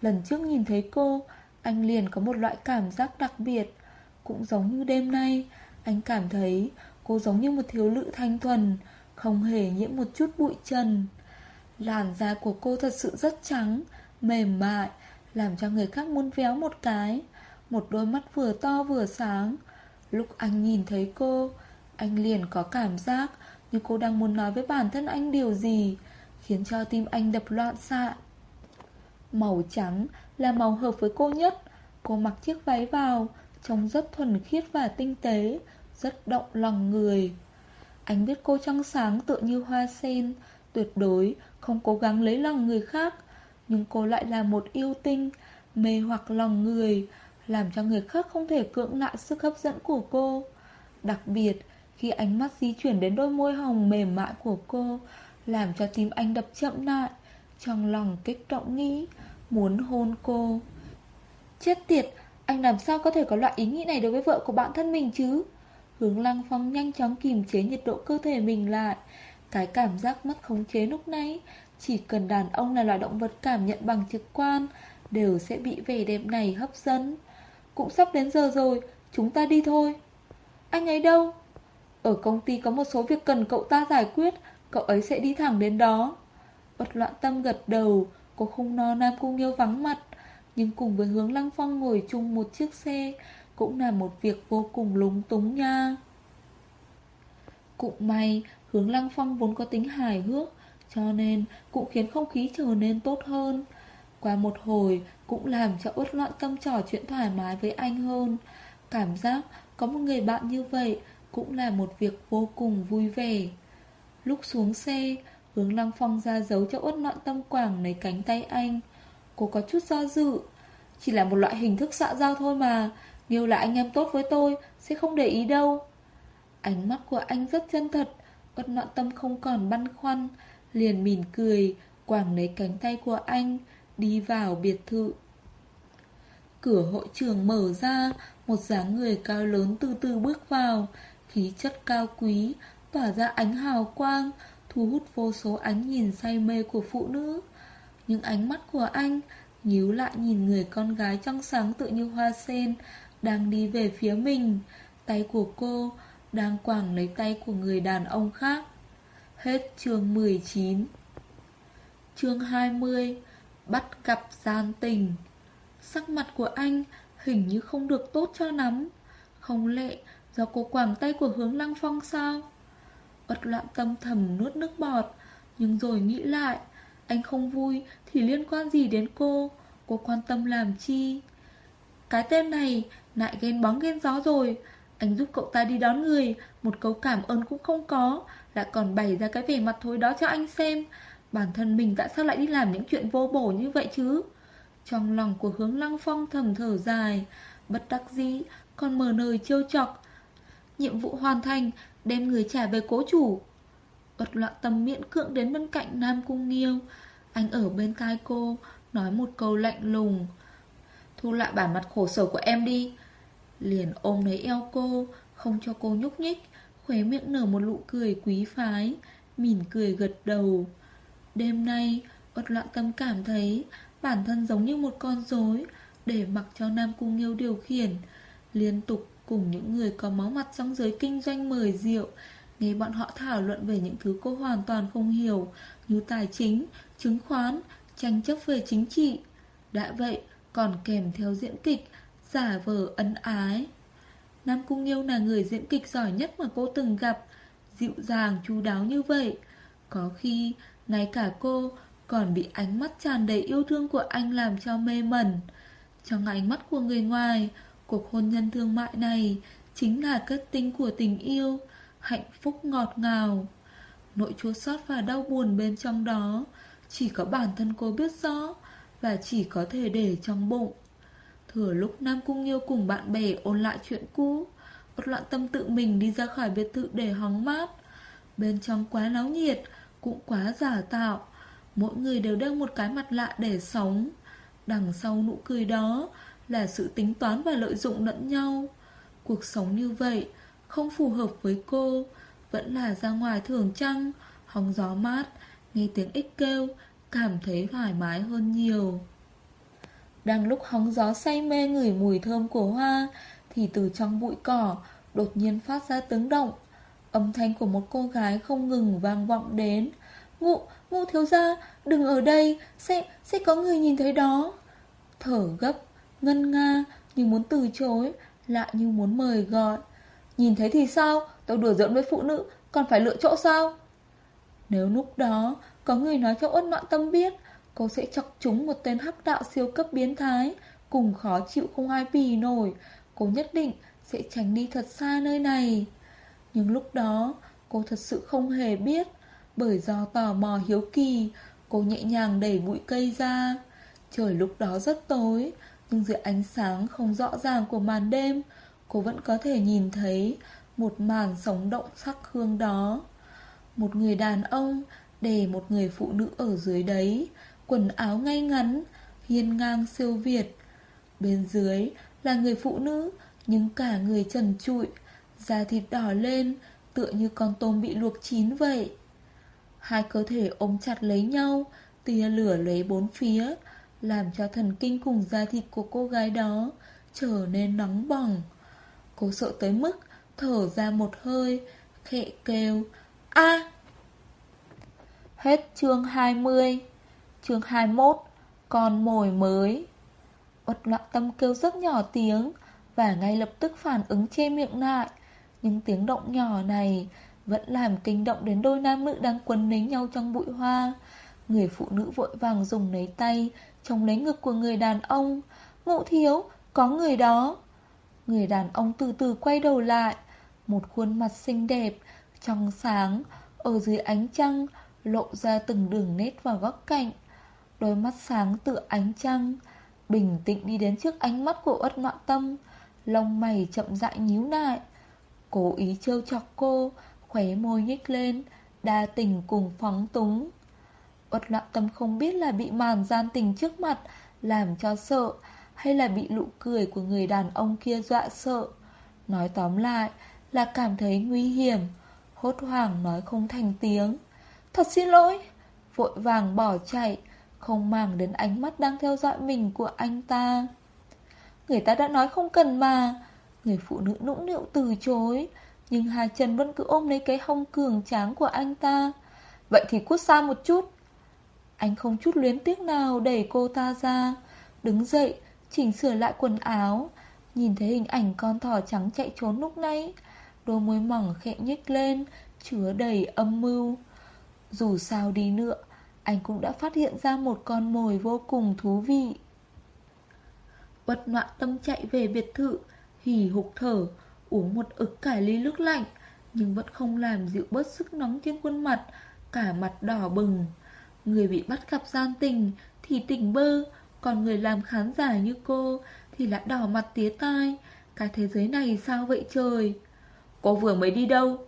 Lần trước nhìn thấy cô, Anh liền có một loại cảm giác đặc biệt. Cũng giống như đêm nay, Anh cảm thấy cô giống như một thiếu nữ thanh thuần, Không hề nhiễm một chút bụi trần. Làn da của cô thật sự rất trắng, Mềm mại, Làm cho người khác muốn véo một cái. Một đôi mắt vừa to vừa sáng. Lúc anh nhìn thấy cô anh liền có cảm giác Như cô đang muốn nói với bản thân anh điều gì, Khiến cho tim anh đập loạn xạ. Màu trắng là màu hợp với cô nhất. Cô mặc chiếc váy vào, Trông rất thuần khiết và tinh tế, Rất động lòng người. Anh biết cô trong sáng tựa như hoa sen, Tuyệt đối không cố gắng lấy lòng người khác, Nhưng cô lại là một yêu tinh, Mê hoặc lòng người, Làm cho người khác không thể cưỡng lại sức hấp dẫn của cô. Đặc biệt khi ánh mắt di chuyển đến đôi môi hồng mềm mại của cô, Làm cho tim anh đập chậm lại. Trong lòng kích động nghĩ, Muốn hôn cô. Chết tiệt, Anh làm sao có thể có loại ý nghĩ này đối với vợ của bạn thân mình chứ? Hướng lăng phong nhanh chóng kìm chế nhiệt độ cơ thể mình lại. Cái cảm giác mất khống chế lúc nãy, Chỉ cần đàn ông là loại động vật cảm nhận bằng trực quan, Đều sẽ bị vẻ đẹp này hấp dẫn. Cũng sắp đến giờ rồi, Chúng ta đi thôi. Anh ấy đâu? Ở công ty có một số việc cần cậu ta giải quyết, Cậu ấy sẽ đi thẳng đến đó. Bất loạn tâm gật đầu, Cô không no Nam Cung Nghiêu vắng mặt. Nhưng cùng với hướng Lăng Phong ngồi chung một chiếc xe, Cũng là một việc vô cùng lúng túng nha. Cũng may, Hướng Lăng Phong vốn có tính hài hước, Cho nên cũng khiến không khí trở nên tốt hơn. Qua một hồi, Cũng làm cho uất loạn tâm trò chuyện thoải mái với anh hơn. Cảm giác có một người bạn như vậy cũng là một việc vô cùng vui vẻ. Lúc xuống xe, Hướng Lăng Phong ra dấu cho uất nọn tâm quảng lấy cánh tay anh. Cô có chút do dự, Chỉ là một loại hình thức xã giao thôi mà Nghiêu là anh em tốt với tôi, Sẽ không để ý đâu. Ánh mắt của anh rất chân thật, Uất nọn tâm không còn băn khoăn, Liền mỉm cười Quảng lấy cánh tay của anh, Đi vào biệt thự. Cửa hội trường mở ra, Một dáng người cao lớn từ từ bước vào Khí chất cao quý, Tỏa ra ánh hào quang, thu hút vô số ánh nhìn say mê của phụ nữ. Nhưng ánh mắt của anh nhíu lại nhìn người con gái trong sáng tự như hoa sen đang đi về phía mình. Tay của cô đang quàng lấy tay của người đàn ông khác. Hết chương 19 Chương 20 Bắt gặp gian tình Sắc mặt của anh hình như không được tốt cho lắm Không lệ do cô quàng tay của hướng lăng phong sao? Ất loạn tâm thầm nuốt nước bọt, Nhưng rồi nghĩ lại, Anh không vui thì liên quan gì đến cô? Cô quan tâm làm chi? Cái tên này, lại ghen bóng ghen gió rồi. Anh giúp cậu ta đi đón người, Một câu cảm ơn cũng không có. Lại còn bày ra cái vẻ mặt thối đó cho anh xem. Bản thân mình tại sao lại đi làm những chuyện vô bổ như vậy chứ? Trong lòng của hướng lăng phong thầm thở dài. Bất đắc dĩ, Còn mờ nời trêu chọc Nhiệm vụ hoàn thành, Đem người trả về cố chủ. Ất loạn tâm miễn cưỡng đến bên cạnh Nam Cung Nghiêu. Anh ở bên tai cô, Nói một câu lạnh lùng. Thu lại bản mặt khổ sở của em đi. Liền ôm lấy eo cô, Không cho cô nhúc nhích Khóe miệng nở một nụ cười quý phái, Mỉm cười gật đầu. Đêm nay Ất loạn tâm cảm thấy Bản thân giống như một con rối, Để mặc cho Nam Cung Nghiêu điều khiển, Liên tục cùng những người có máu mặt trong giới kinh doanh mời rượu. Nghe bọn họ thảo luận về những thứ cô hoàn toàn không hiểu Như tài chính, chứng khoán, tranh chấp về chính trị. Đã vậy còn kèm theo diễn kịch, giả vờ ân ái. Nam Cung Nghiêu là người diễn kịch giỏi nhất mà cô từng gặp. Dịu dàng, chu đáo như vậy. Có khi ngay cả cô còn bị ánh mắt tràn đầy yêu thương của anh làm cho mê mẩn. Trong ánh mắt của người ngoài Cuộc hôn nhân thương mại này Chính là kết tinh của tình yêu, Hạnh phúc ngọt ngào. Nỗi chua xót và đau buồn bên trong đó, Chỉ có bản thân cô biết rõ Và chỉ có thể để trong bụng. Thừa lúc Nam Cung Nghiêu cùng bạn bè ôn lại chuyện cũ Một loạn tâm tự mình đi ra khỏi biệt thự để hóng mát. Bên trong quá náo nhiệt, Cũng quá giả tạo, Mỗi người đều đeo một cái mặt lạ để sống. Đằng sau nụ cười đó là sự tính toán và lợi dụng lẫn nhau. Cuộc sống như vậy Không phù hợp với cô Vẫn là ra ngoài thường trăng Hóng gió mát Nghe tiếng ích kêu Cảm thấy thoải mái hơn nhiều. Đang lúc hóng gió say mê ngửi mùi thơm của hoa Thì từ trong bụi cỏ Đột nhiên phát ra tiếng động. Âm thanh của một cô gái không ngừng vang vọng đến. Ngụ, ngụ thiếu gia Đừng ở đây Sẽ, sẽ có người nhìn thấy đó. Thở gấp, ngân nga Như muốn từ chối, Lại như muốn mời gọi. Nhìn thấy thì sao? Tôi đùa giỡn với phụ nữ, Còn phải lựa chỗ sao? Nếu lúc đó có người nói cho uất loạn tâm biết, Cô sẽ chọc chúng một tên hắc đạo siêu cấp biến thái, Cùng khó chịu không ai bì nổi. Cô nhất định sẽ tránh đi thật xa nơi này. Nhưng lúc đó, cô thật sự không hề biết, Bởi do tò mò hiếu kỳ, Cô nhẹ nhàng đẩy bụi cây ra. Trời lúc đó rất tối nhưng dưới ánh sáng không rõ ràng của màn đêm, Cô vẫn có thể nhìn thấy Một màn sống động sắc hương đó. Một người đàn ông Để một người phụ nữ ở dưới đấy, Quần áo ngay ngắn, Hiên ngang siêu việt. Bên dưới là người phụ nữ, Nhưng cả người trần trụi, Da thịt đỏ lên, Tựa như con tôm bị luộc chín vậy. Hai cơ thể ôm chặt lấy nhau, Tia lửa lấy bốn phía làm cho thần kinh cùng da thịt của cô gái đó Trở nên nóng bỏng. Cô sợ tới mức Thở ra một hơi Khệ kêu, a! Hết chương 20 Chương 21 Con mồi mới. Uất loạn tâm kêu rất nhỏ tiếng Và ngay lập tức phản ứng che miệng lại. Nhưng tiếng động nhỏ này Vẫn làm kinh động đến đôi nam nữ đang quấn lấy nhau trong bụi hoa. Người phụ nữ vội vàng dùng lấy tay trong lấy ngực của người đàn ông. Ngụ thiếu, có người đó. Người đàn ông từ từ quay đầu lại Một khuôn mặt xinh đẹp Trong sáng Ở dưới ánh trăng Lộ ra từng đường nét vào góc cạnh. Đôi mắt sáng tựa ánh trăng Bình tĩnh đi đến trước ánh mắt của uất nọ tâm Lông mày chậm rãi nhíu lại. Cố ý trêu chọc cô Khóe môi nhếch lên Đa tình cùng phóng túng. Uất loạn tâm không biết là bị màn gian tình trước mặt Làm cho sợ, Hay là bị nụ cười của người đàn ông kia dọa sợ. Nói tóm lại là cảm thấy nguy hiểm, Hốt hoảng nói không thành tiếng. Thật xin lỗi, Vội vàng bỏ chạy, Không màng đến ánh mắt đang theo dõi mình của anh ta. Người ta đã nói không cần mà, Người phụ nữ nũng nịu từ chối, Nhưng hai chân vẫn cứ ôm lấy cái hông cường tráng của anh ta. Vậy thì cút xa một chút anh không chút luyến tiếc nào đẩy cô ta ra. Đứng dậy, Chỉnh sửa lại quần áo. Nhìn thấy hình ảnh con thỏ trắng chạy trốn lúc nãy, Đôi môi mỏng khẽ nhếch lên, Chứa đầy âm mưu. Dù sao đi nữa, Anh cũng đã phát hiện ra một con mồi vô cùng thú vị. Bất loạn tâm chạy về biệt thự Hỉ hục thở, Uống một ực cải ly nước lạnh, Nhưng vẫn không làm dịu bớt sức nóng trên khuôn mặt, Cả mặt đỏ bừng. Người bị bắt gặp gian tình Thì tỉnh bơ, Còn người làm khán giả như cô Thì lại đỏ mặt tía tai. Cái thế giới này sao vậy trời? Cô vừa mới đi đâu?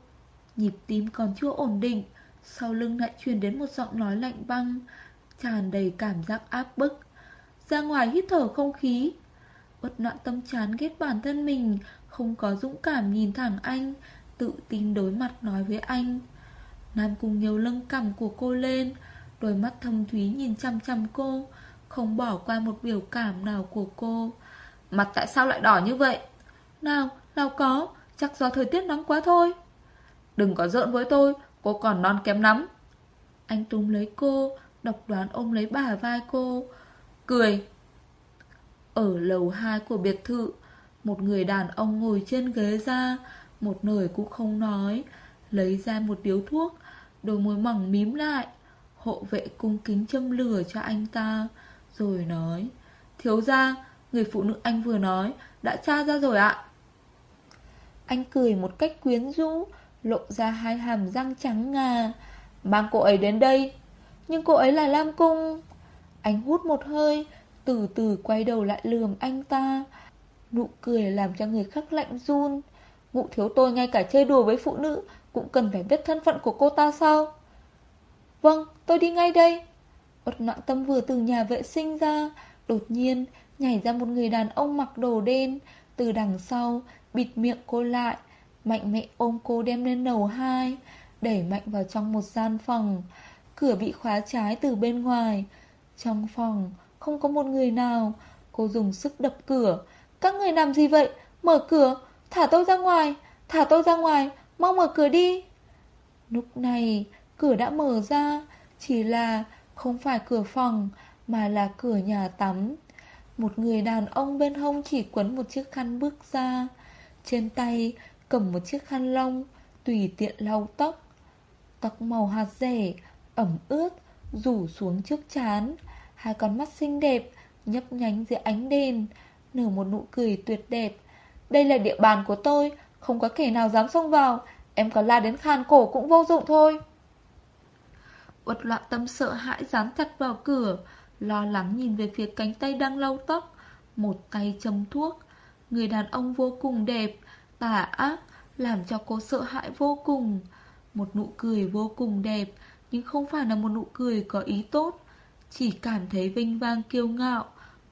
Nhịp tim còn chưa ổn định, Sau lưng lại truyền đến một giọng nói lạnh băng, tràn đầy cảm giác áp bức. Ra ngoài hít thở không khí. Bất nạn tâm chán ghét bản thân mình, Không có dũng cảm nhìn thẳng anh, Tự tin đối mặt nói với anh. Nam cùng nhiều lưng cằm của cô lên Đôi mắt thâm thúy nhìn chăm chăm cô Không bỏ qua một biểu cảm nào của cô. Mặt tại sao lại đỏ như vậy? Nào, nào có Chắc do thời tiết nóng quá thôi. Đừng có giỡn với tôi Cô còn non kém lắm. Anh túm lấy cô Độc đoán ôm lấy bả vai cô. Cười. Ở lầu 2 của biệt thự Một người đàn ông ngồi trên ghế ra Một lời cũng không nói Lấy ra một điếu thuốc Đôi môi mỏng mím lại. Hộ vệ cung kính châm lửa cho anh ta, Rồi nói, Thiếu ra Người phụ nữ anh vừa nói Đã tra ra rồi ạ. Anh cười một cách quyến rũ, Lộ ra hai hàm răng trắng ngà. Mang cô ấy đến đây, Nhưng cô ấy là Lam Cung. Anh hút một hơi, Từ từ quay đầu lại lườm anh ta. Nụ cười làm cho người khác lạnh run. Ngụ thiếu tôi ngay cả chơi đùa với phụ nữ Cũng cần phải biết thân phận của cô ta sao? Vâng tôi đi ngay đây. Ất noạn tâm vừa từ nhà vệ sinh ra, Đột nhiên nhảy ra một người đàn ông mặc đồ đen. Từ đằng sau, bịt miệng cô lại, Mạnh mẽ ôm cô đem lên lầu hai, Đẩy mạnh vào trong một gian phòng. Cửa bị khóa trái từ bên ngoài. Trong phòng, không có một người nào. Cô dùng sức đập cửa. Các người làm gì vậy? Mở cửa. Thả tôi ra ngoài. Thả tôi ra ngoài. Mau mở cửa đi. Lúc này cửa đã mở ra, Chỉ là không phải cửa phòng, Mà là cửa nhà tắm. Một người đàn ông bên hông chỉ quấn một chiếc khăn bước ra. Trên tay cầm một chiếc khăn lông, Tùy tiện lau tóc. Tóc màu hạt rẻ, Ẩm ướt, Rủ xuống trước chán Hai con mắt xinh đẹp, Nhấp nhánh dưới ánh đèn, Nở một nụ cười tuyệt đẹp. Đây là địa bàn của tôi, Không có kẻ nào dám xông vào. Em có la đến khan cổ cũng vô dụng thôi. Uất loạn tâm sợ hãi dán chặt vào cửa, Lo lắng nhìn về phía cánh tay đang lau tóc. Một tay châm thuốc. Người đàn ông vô cùng đẹp, Tà ác, Làm cho cô sợ hãi vô cùng. Một nụ cười vô cùng đẹp, Nhưng không phải là một nụ cười có ý tốt. Chỉ cảm thấy vinh vang kiêu ngạo,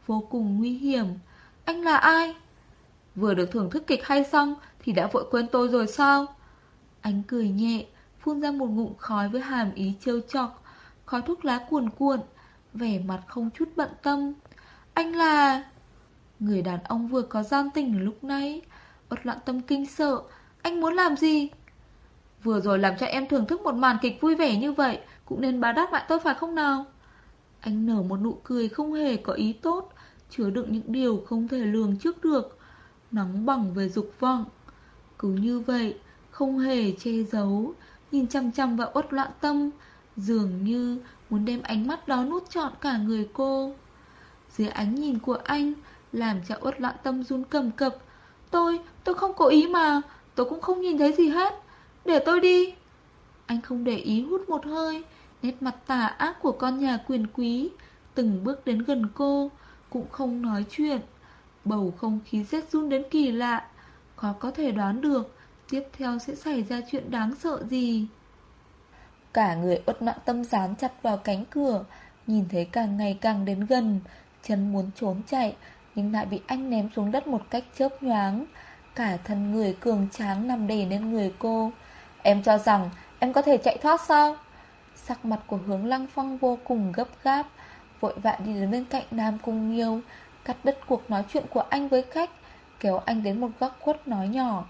Vô cùng nguy hiểm. Anh là ai? Vừa được thưởng thức kịch hay xong Thì đã vội quên tôi rồi sao? Anh cười nhẹ Phun ra một ngụm khói với hàm ý trêu chọc, Khói thuốc lá cuồn cuộn, Vẻ mặt không chút bận tâm. Anh là... Người đàn ông vừa có gian tình lúc nãy, Bất loạn tâm kinh sợ. Anh muốn làm gì? Vừa rồi làm cho em thưởng thức một màn kịch vui vẻ như vậy, Cũng nên bá đáp lại tôi phải không nào? Anh nở một nụ cười không hề có ý tốt, Chứa đựng những điều không thể lường trước được. Nóng bỏng về dục vọng. Cứ như vậy, Không hề che giấu. Nhìn chăm chăm vào uất loạn tâm Dường như muốn đem ánh mắt đó nút trọn cả người cô. Dưới ánh nhìn của anh Làm cho uất loạn tâm run cầm cập. Tôi, tôi không cố ý mà Tôi cũng không nhìn thấy gì hết. Để tôi đi. Anh không để ý hút một hơi Nét mặt tà ác của con nhà quyền quý Từng bước đến gần cô Cũng không nói chuyện. Bầu không khí rét run đến kỳ lạ Khó có thể đoán được. Tiếp theo sẽ xảy ra chuyện đáng sợ gì? Cả người uất nặng tâm dán chặt vào cánh cửa, Nhìn thấy càng ngày càng đến gần, Chân muốn trốn chạy, Nhưng lại bị anh ném xuống đất một cách chớp nhoáng. Cả thân người cường tráng nằm đầy lên người cô. Em cho rằng em có thể chạy thoát sao? Sắc mặt của hướng lăng phong vô cùng gấp gáp, Vội vã đi đến bên cạnh Nam Cung Nghiêu, Cắt đứt cuộc nói chuyện của anh với khách, Kéo anh đến một góc khuất nói nhỏ.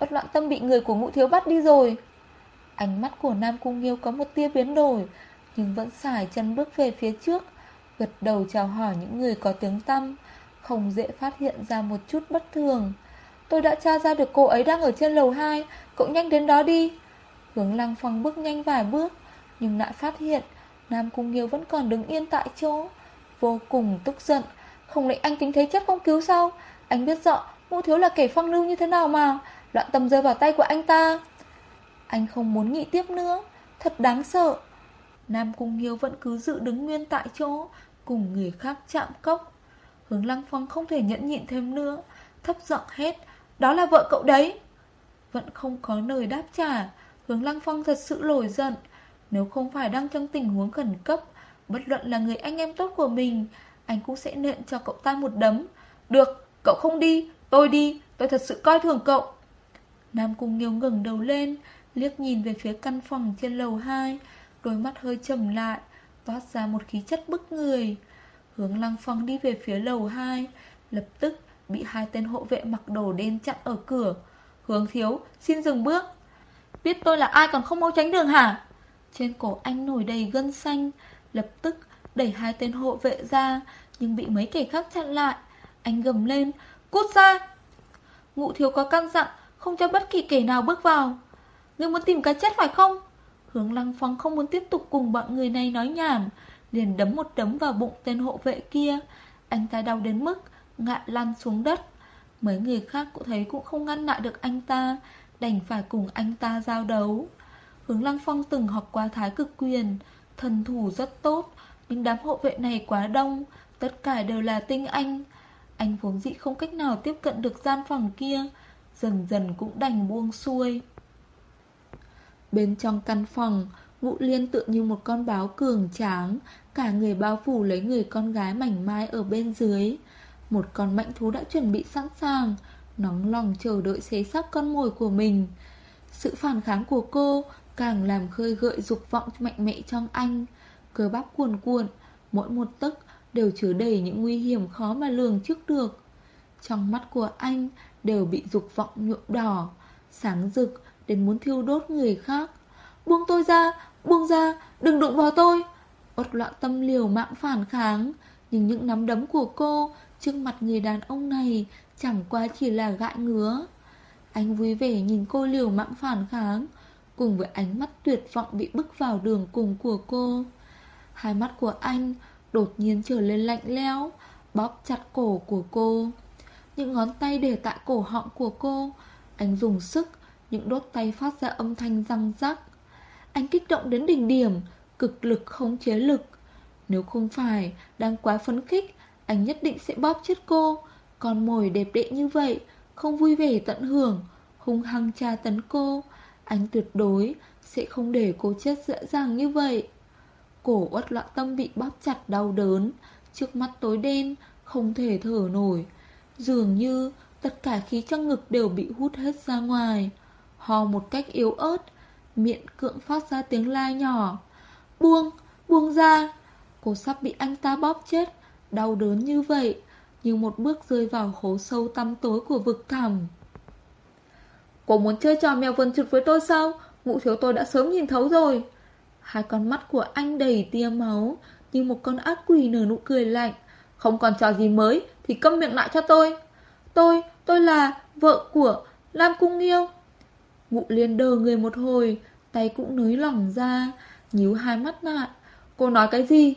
Bất loạn tâm bị người của ngũ thiếu bắt đi rồi. Ánh mắt của Nam Cung Nghiêu có một tia biến đổi, Nhưng vẫn xài chân bước về phía trước, Gật đầu chào hỏi những người có tiếng tăm, Không dễ phát hiện ra một chút bất thường. Tôi đã tra ra được cô ấy đang ở trên lầu 2 Cậu nhanh đến đó đi. Hướng lăng phong bước nhanh vài bước, Nhưng lại phát hiện Nam Cung Nghiêu vẫn còn đứng yên tại chỗ, Vô cùng tức giận. Không lẽ anh tính thấy chất không cứu sao? Anh biết rõ ngũ thiếu là kẻ phong lưu như thế nào mà. Loạn tâm rơi vào tay của anh ta. Anh không muốn nghĩ tiếp nữa. Thật đáng sợ. Nam Cung Hiếu vẫn cứ dự đứng nguyên tại chỗ Cùng người khác chạm cốc. Hướng Lăng Phong không thể nhẫn nhịn thêm nữa. Thấp giọng hết Đó là vợ cậu đấy. Vẫn không có lời đáp trả Hướng Lăng Phong thật sự nổi giận. Nếu không phải đang trong tình huống khẩn cấp Bất luận là người anh em tốt của mình Anh cũng sẽ nện cho cậu ta một đấm. Được, cậu không đi Tôi đi, tôi thật sự coi thường cậu. Nam Cung Nghiêu ngẩng đầu lên, Liếc nhìn về phía căn phòng trên lầu 2 Đôi mắt hơi trầm lại, Toát ra một khí chất bức người. Hướng Lăng Phong đi về phía lầu 2 Lập tức bị hai tên hộ vệ mặc đồ đen chặn ở cửa. Hướng thiếu, xin dừng bước. Biết tôi là ai còn không mau tránh đường hả? Trên cổ anh nổi đầy gân xanh, Lập tức đẩy hai tên hộ vệ ra, Nhưng bị mấy kẻ khác chặn lại. Anh gầm lên, Cút ra! Ngụ thiếu có căn dặn không cho bất kỳ kẻ nào bước vào. Ngươi muốn tìm cái chết phải không? Hướng lăng phong không muốn tiếp tục cùng bọn người này nói nhảm, Liền đấm một đấm vào bụng tên hộ vệ kia. Anh ta đau đến mức Ngã lăn xuống đất. Mấy người khác cũng thấy cũng không ngăn lại được anh ta, Đành phải cùng anh ta giao đấu. Hướng Lăng Phong từng học qua thái cực quyền Thần thủ rất tốt, Nhưng đám hộ vệ này quá đông, Tất cả đều là tinh anh. Anh vốn dĩ không cách nào tiếp cận được gian phòng kia Dần dần cũng đành buông xuôi. Bên trong căn phòng, Ngũ liên tựa như một con báo cường tráng, Cả người bao phủ lấy người con gái mảnh mai ở bên dưới. Một con mạnh thú đã chuẩn bị sẵn sàng, Nóng lòng chờ đợi xé xác con mồi của mình. Sự phản kháng của cô Càng làm khơi gợi dục vọng mạnh mẽ trong anh. Cơ bắp cuồn cuộn, Mỗi một tấc đều chứa đầy những nguy hiểm khó mà lường trước được. Trong mắt của anh đều bị dục vọng nhuộm đỏ Sáng rực đến muốn thiêu đốt người khác. Buông tôi ra, buông ra, đừng đụng vào tôi. Ốt loạn tâm liều mạng phản kháng Nhưng những nắm đấm của cô Trước mặt người đàn ông này Chẳng qua chỉ là gãi ngứa. Anh vui vẻ nhìn cô liều mạng phản kháng Cùng với ánh mắt tuyệt vọng bị bức vào đường cùng của cô. Hai mắt của anh đột nhiên trở lên lạnh lẽo Bóp chặt cổ của cô. Những ngón tay để tại cổ họng của cô. Anh dùng sức, Những đốt tay phát ra âm thanh răng rắc. Anh kích động đến đỉnh điểm, Cực lực không chế lực. Nếu không phải đang quá phấn khích, Anh nhất định sẽ bóp chết cô. Con mồi đẹp đẽ như vậy, Không vui vẻ tận hưởng, Hung hăng tra tấn cô. Anh tuyệt đối sẽ không để cô chết dễ dàng như vậy. Cổ uất loạn tâm bị bóp chặt đau đớn, Trước mắt tối đen, Không thể thở nổi. Dường như tất cả khí trong ngực đều bị hút hết ra ngoài. Hò một cách yếu ớt Miệng cưỡng phát ra tiếng la nhỏ. Buông, buông ra! Cô sắp bị anh ta bóp chết Đau đớn như vậy Như một bước rơi vào hố sâu tăm tối của vực thẳm Cô muốn chơi trò mèo vần trượt với tôi sao? Ngụ thiếu tôi đã sớm nhìn thấu rồi. Hai con mắt của anh đầy tia máu Như một con ác quỷ nở nụ cười lạnh. Không còn trò gì mới Thì câm miệng lại cho tôi. Tôi, tôi là vợ của Lam Cung Nghiêu. Ngụ liên đờ người một hồi Tay cũng nới lỏng ra Nhíu hai mắt lại. Cô nói cái gì?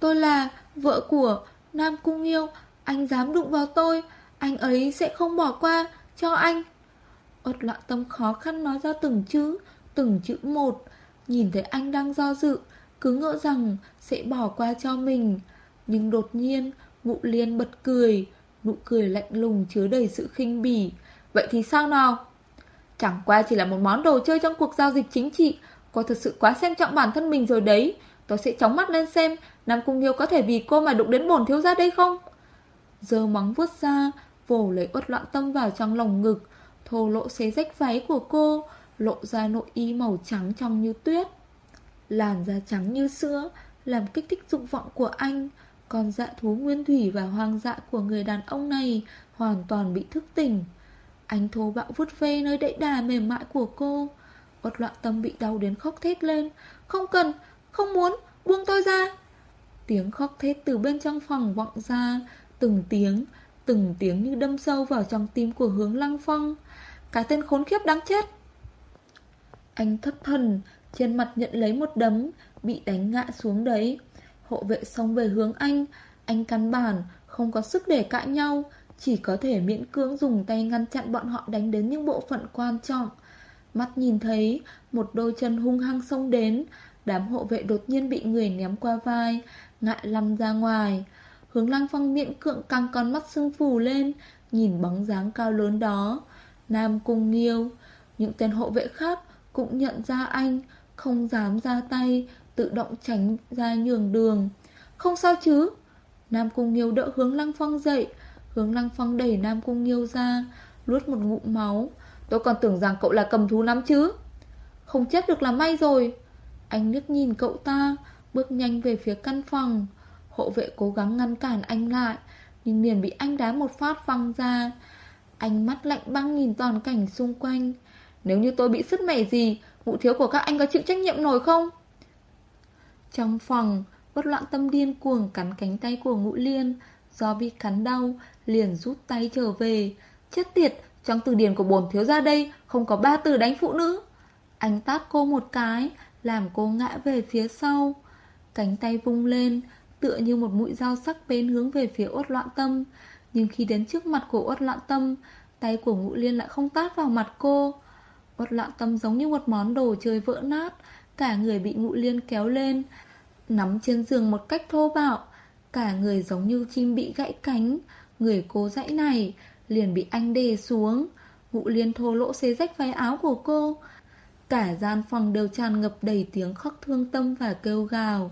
Tôi là vợ của Nam Cung Nghiêu Anh dám đụng vào tôi Anh ấy sẽ không bỏ qua cho anh. Ất loạn tâm khó khăn nói ra từng chữ Từng chữ một Nhìn thấy anh đang do dự Cứ ngỡ rằng sẽ bỏ qua cho mình. Nhưng đột nhiên, Ngụ liên bật cười. Nụ cười lạnh lùng chứa đầy sự khinh bỉ. Vậy thì sao nào? Chẳng qua chỉ là một món đồ chơi trong cuộc giao dịch chính trị. Cô thật sự quá xem trọng bản thân mình rồi đấy. Tôi sẽ chóng mắt lên xem Nam Cung Nghiêu có thể vì cô mà đụng đến bổn thiếu gia đây không? Giờ móng vuốt ra vổ lấy uất loạn tâm vào trong lồng ngực, Thô lộ xé rách váy của cô, Lộ ra nội y màu trắng trong như tuyết. Làn da trắng như sữa, Làm kích thích dục vọng của anh. Còn dạ thú nguyên thủy và hoang dạ của người đàn ông này hoàn toàn bị thức tỉnh. Anh thô bạo vút ve nơi đẫy đà mềm mại của cô. Uất loạn tâm bị đau đến khóc thét lên. Không cần, không muốn, buông tôi ra. Tiếng khóc thét từ bên trong phòng vọng ra, từng tiếng, từng tiếng như đâm sâu vào trong tim của hướng lăng phong. Cái tên khốn khiếp đáng chết. Anh thất thần, trên mặt nhận lấy một đấm, bị đánh ngã xuống đấy. Hộ vệ xông về hướng anh, anh căn bản, không có sức để cãi nhau, chỉ có thể miễn cưỡng dùng tay ngăn chặn bọn họ đánh đến những bộ phận quan trọng. Mắt nhìn thấy, một đôi chân hung hăng xông đến, đám hộ vệ đột nhiên bị người ném qua vai, ngại lăn ra ngoài. Hướng lăng phong miễn cưỡng căng con mắt sưng phù lên, nhìn bóng dáng cao lớn đó. Nam cung nghiêu, những tên hộ vệ khác cũng nhận ra anh, không dám ra tay, tự động tránh ra nhường đường. Không sao chứ? Nam cung nghiêu đỡ hướng lăng phong dậy, hướng lăng phong đẩy Nam cung nghiêu ra, luốt một ngụm máu. Tôi còn tưởng rằng cậu là cầm thú lắm chứ. Không chết được là may rồi. Anh nước nhìn cậu ta, bước nhanh về phía căn phòng. Hộ vệ cố gắng ngăn cản anh lại, nhưng liền bị anh đá một phát văng ra. Anh mắt lạnh băng nhìn toàn cảnh xung quanh. Nếu như tôi bị sứt mẻ gì, vụ thiếu của các anh có chịu trách nhiệm nổi không? Trong phòng, bất loạn tâm điên cuồng cắn cánh tay của ngũ liên. Do bị cắn đau, liền rút tay trở về. Chết tiệt, trong từ điển của bổn thiếu ra đây không có ba từ đánh phụ nữ. Anh tát cô một cái, làm cô ngã về phía sau. Cánh tay vung lên, tựa như một mũi dao sắc bén hướng về phía uất loạn tâm. Nhưng khi đến trước mặt của uất loạn tâm, tay của ngũ liên lại không tát vào mặt cô. Uất loạn tâm giống như một món đồ chơi vỡ nát, cả người bị ngũ liên kéo lên, nắm trên giường một cách thô bạo. Cả người giống như chim bị gãy cánh, người cô dãy này liền bị anh đè xuống. Vũ liên thô lỗ xé rách váy áo của cô. Cả gian phòng đều tràn ngập đầy tiếng khóc thương tâm và kêu gào.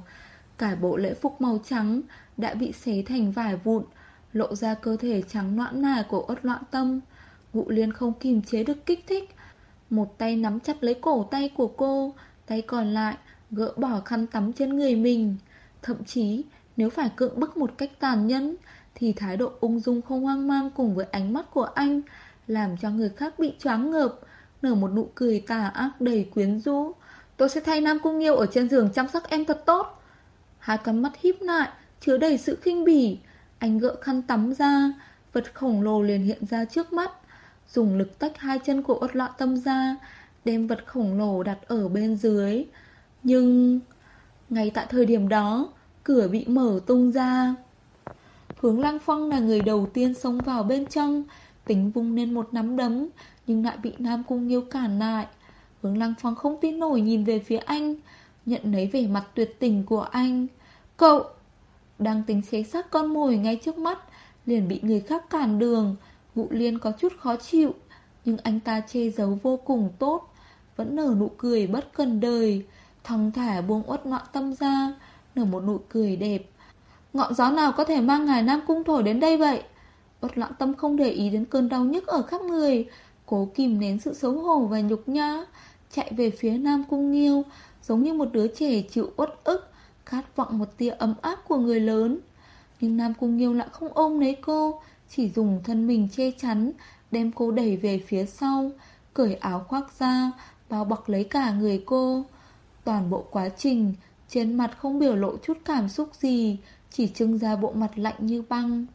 Cả bộ lễ phục màu trắng đã bị xé thành vải vụn, lộ ra cơ thể trắng noãn nà của ớt loạn tâm. Vũ liên không kìm chế được kích thích. Một tay nắm chặt lấy cổ tay của cô, tay còn lại gỡ bỏ khăn tắm trên người mình. Thậm chí, nếu phải cưỡng bức một cách tàn nhẫn, thì thái độ ung dung không hoang mang cùng với ánh mắt của anh làm cho người khác bị choáng ngợp, nở một nụ cười tà ác đầy quyến rũ. Tôi sẽ thay Nam Cung Nghiêu ở trên giường chăm sóc em thật tốt. Hai con mắt híp lại, chứa đầy sự khinh bỉ. Anh gỡ khăn tắm ra, vật khổng lồ liền hiện ra trước mắt. Dùng lực tách hai chân của ốt lọ tâm ra, đem vật khổng lồ đặt ở bên dưới. Nhưng... Ngay tại thời điểm đó, cửa bị mở tung ra. Hướng Lăng Phong là người đầu tiên xông vào bên trong, tính vung lên một nắm đấm, nhưng lại bị Nam Cung Nghiêu cản lại. Hướng Lăng Phong không tin nổi nhìn về phía anh, nhận lấy vẻ mặt tuyệt tình của anh. Cậu! Đang tính xé xác con mồi ngay trước mắt, liền bị người khác cản đường. Vụ liên có chút khó chịu, nhưng anh ta che giấu vô cùng tốt, vẫn nở nụ cười bất cần đời, thong thả buông uất nọ tâm ra, nở một nụ cười đẹp. Ngọn gió nào có thể mang ngài Nam Cung thổi đến đây vậy? uất loạn tâm không để ý đến cơn đau nhức ở khắp người Cố kìm nén sự xấu hổ và nhục nhã Chạy về phía Nam Cung Nghiêu Giống như một đứa trẻ chịu uất ức Khát vọng một tia ấm áp của người lớn Nhưng Nam Cung Nghiêu lại không ôm lấy cô Chỉ dùng thân mình che chắn Đem cô đẩy về phía sau Cởi áo khoác ra Bao bọc lấy cả người cô Toàn bộ quá trình, Trên mặt không biểu lộ chút cảm xúc gì, Chỉ trưng ra bộ mặt lạnh như băng.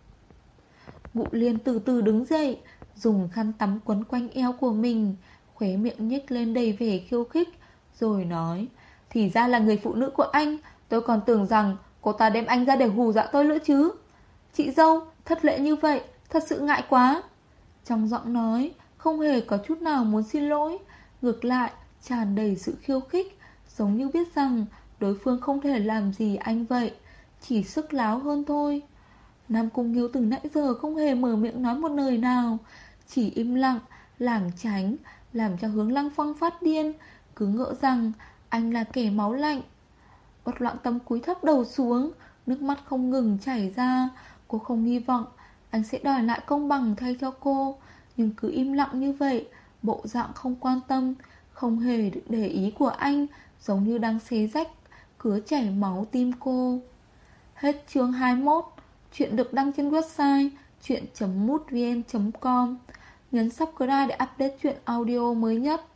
Ngụ liên từ từ đứng dậy, Dùng khăn tắm quấn quanh eo của mình, Khóe miệng nhếch lên đầy vẻ khiêu khích, Rồi nói, Thì ra là người phụ nữ của anh, Tôi còn tưởng rằng cô ta đem anh ra để hù dọa tôi nữa chứ. Chị dâu, Thất lễ như vậy, Thật sự ngại quá. Trong giọng nói, Không hề có chút nào muốn xin lỗi, Ngược lại, tràn đầy sự khiêu khích Giống như biết rằng Đối phương không thể làm gì anh vậy Chỉ sức láo hơn thôi. Nam Cung Nghiêu từ nãy giờ không hề mở miệng nói một lời nào Chỉ im lặng, lảng tránh Làm cho hướng lăng phong phát điên Cứ ngỡ rằng anh là kẻ máu lạnh. Bất loạn tâm cúi thấp đầu xuống Nước mắt không ngừng chảy ra. Cô không hy vọng Anh sẽ đòi lại công bằng thay cho cô Nhưng cứ im lặng như vậy Bộ dạng không quan tâm Không hề để ý của anh Giống như đang xé rách, Cứa chảy máu tim cô Hết chương 21 Chuyện được đăng trên website chuyện.mútvn.com Nhấn subscribe để update chuyện audio mới nhất.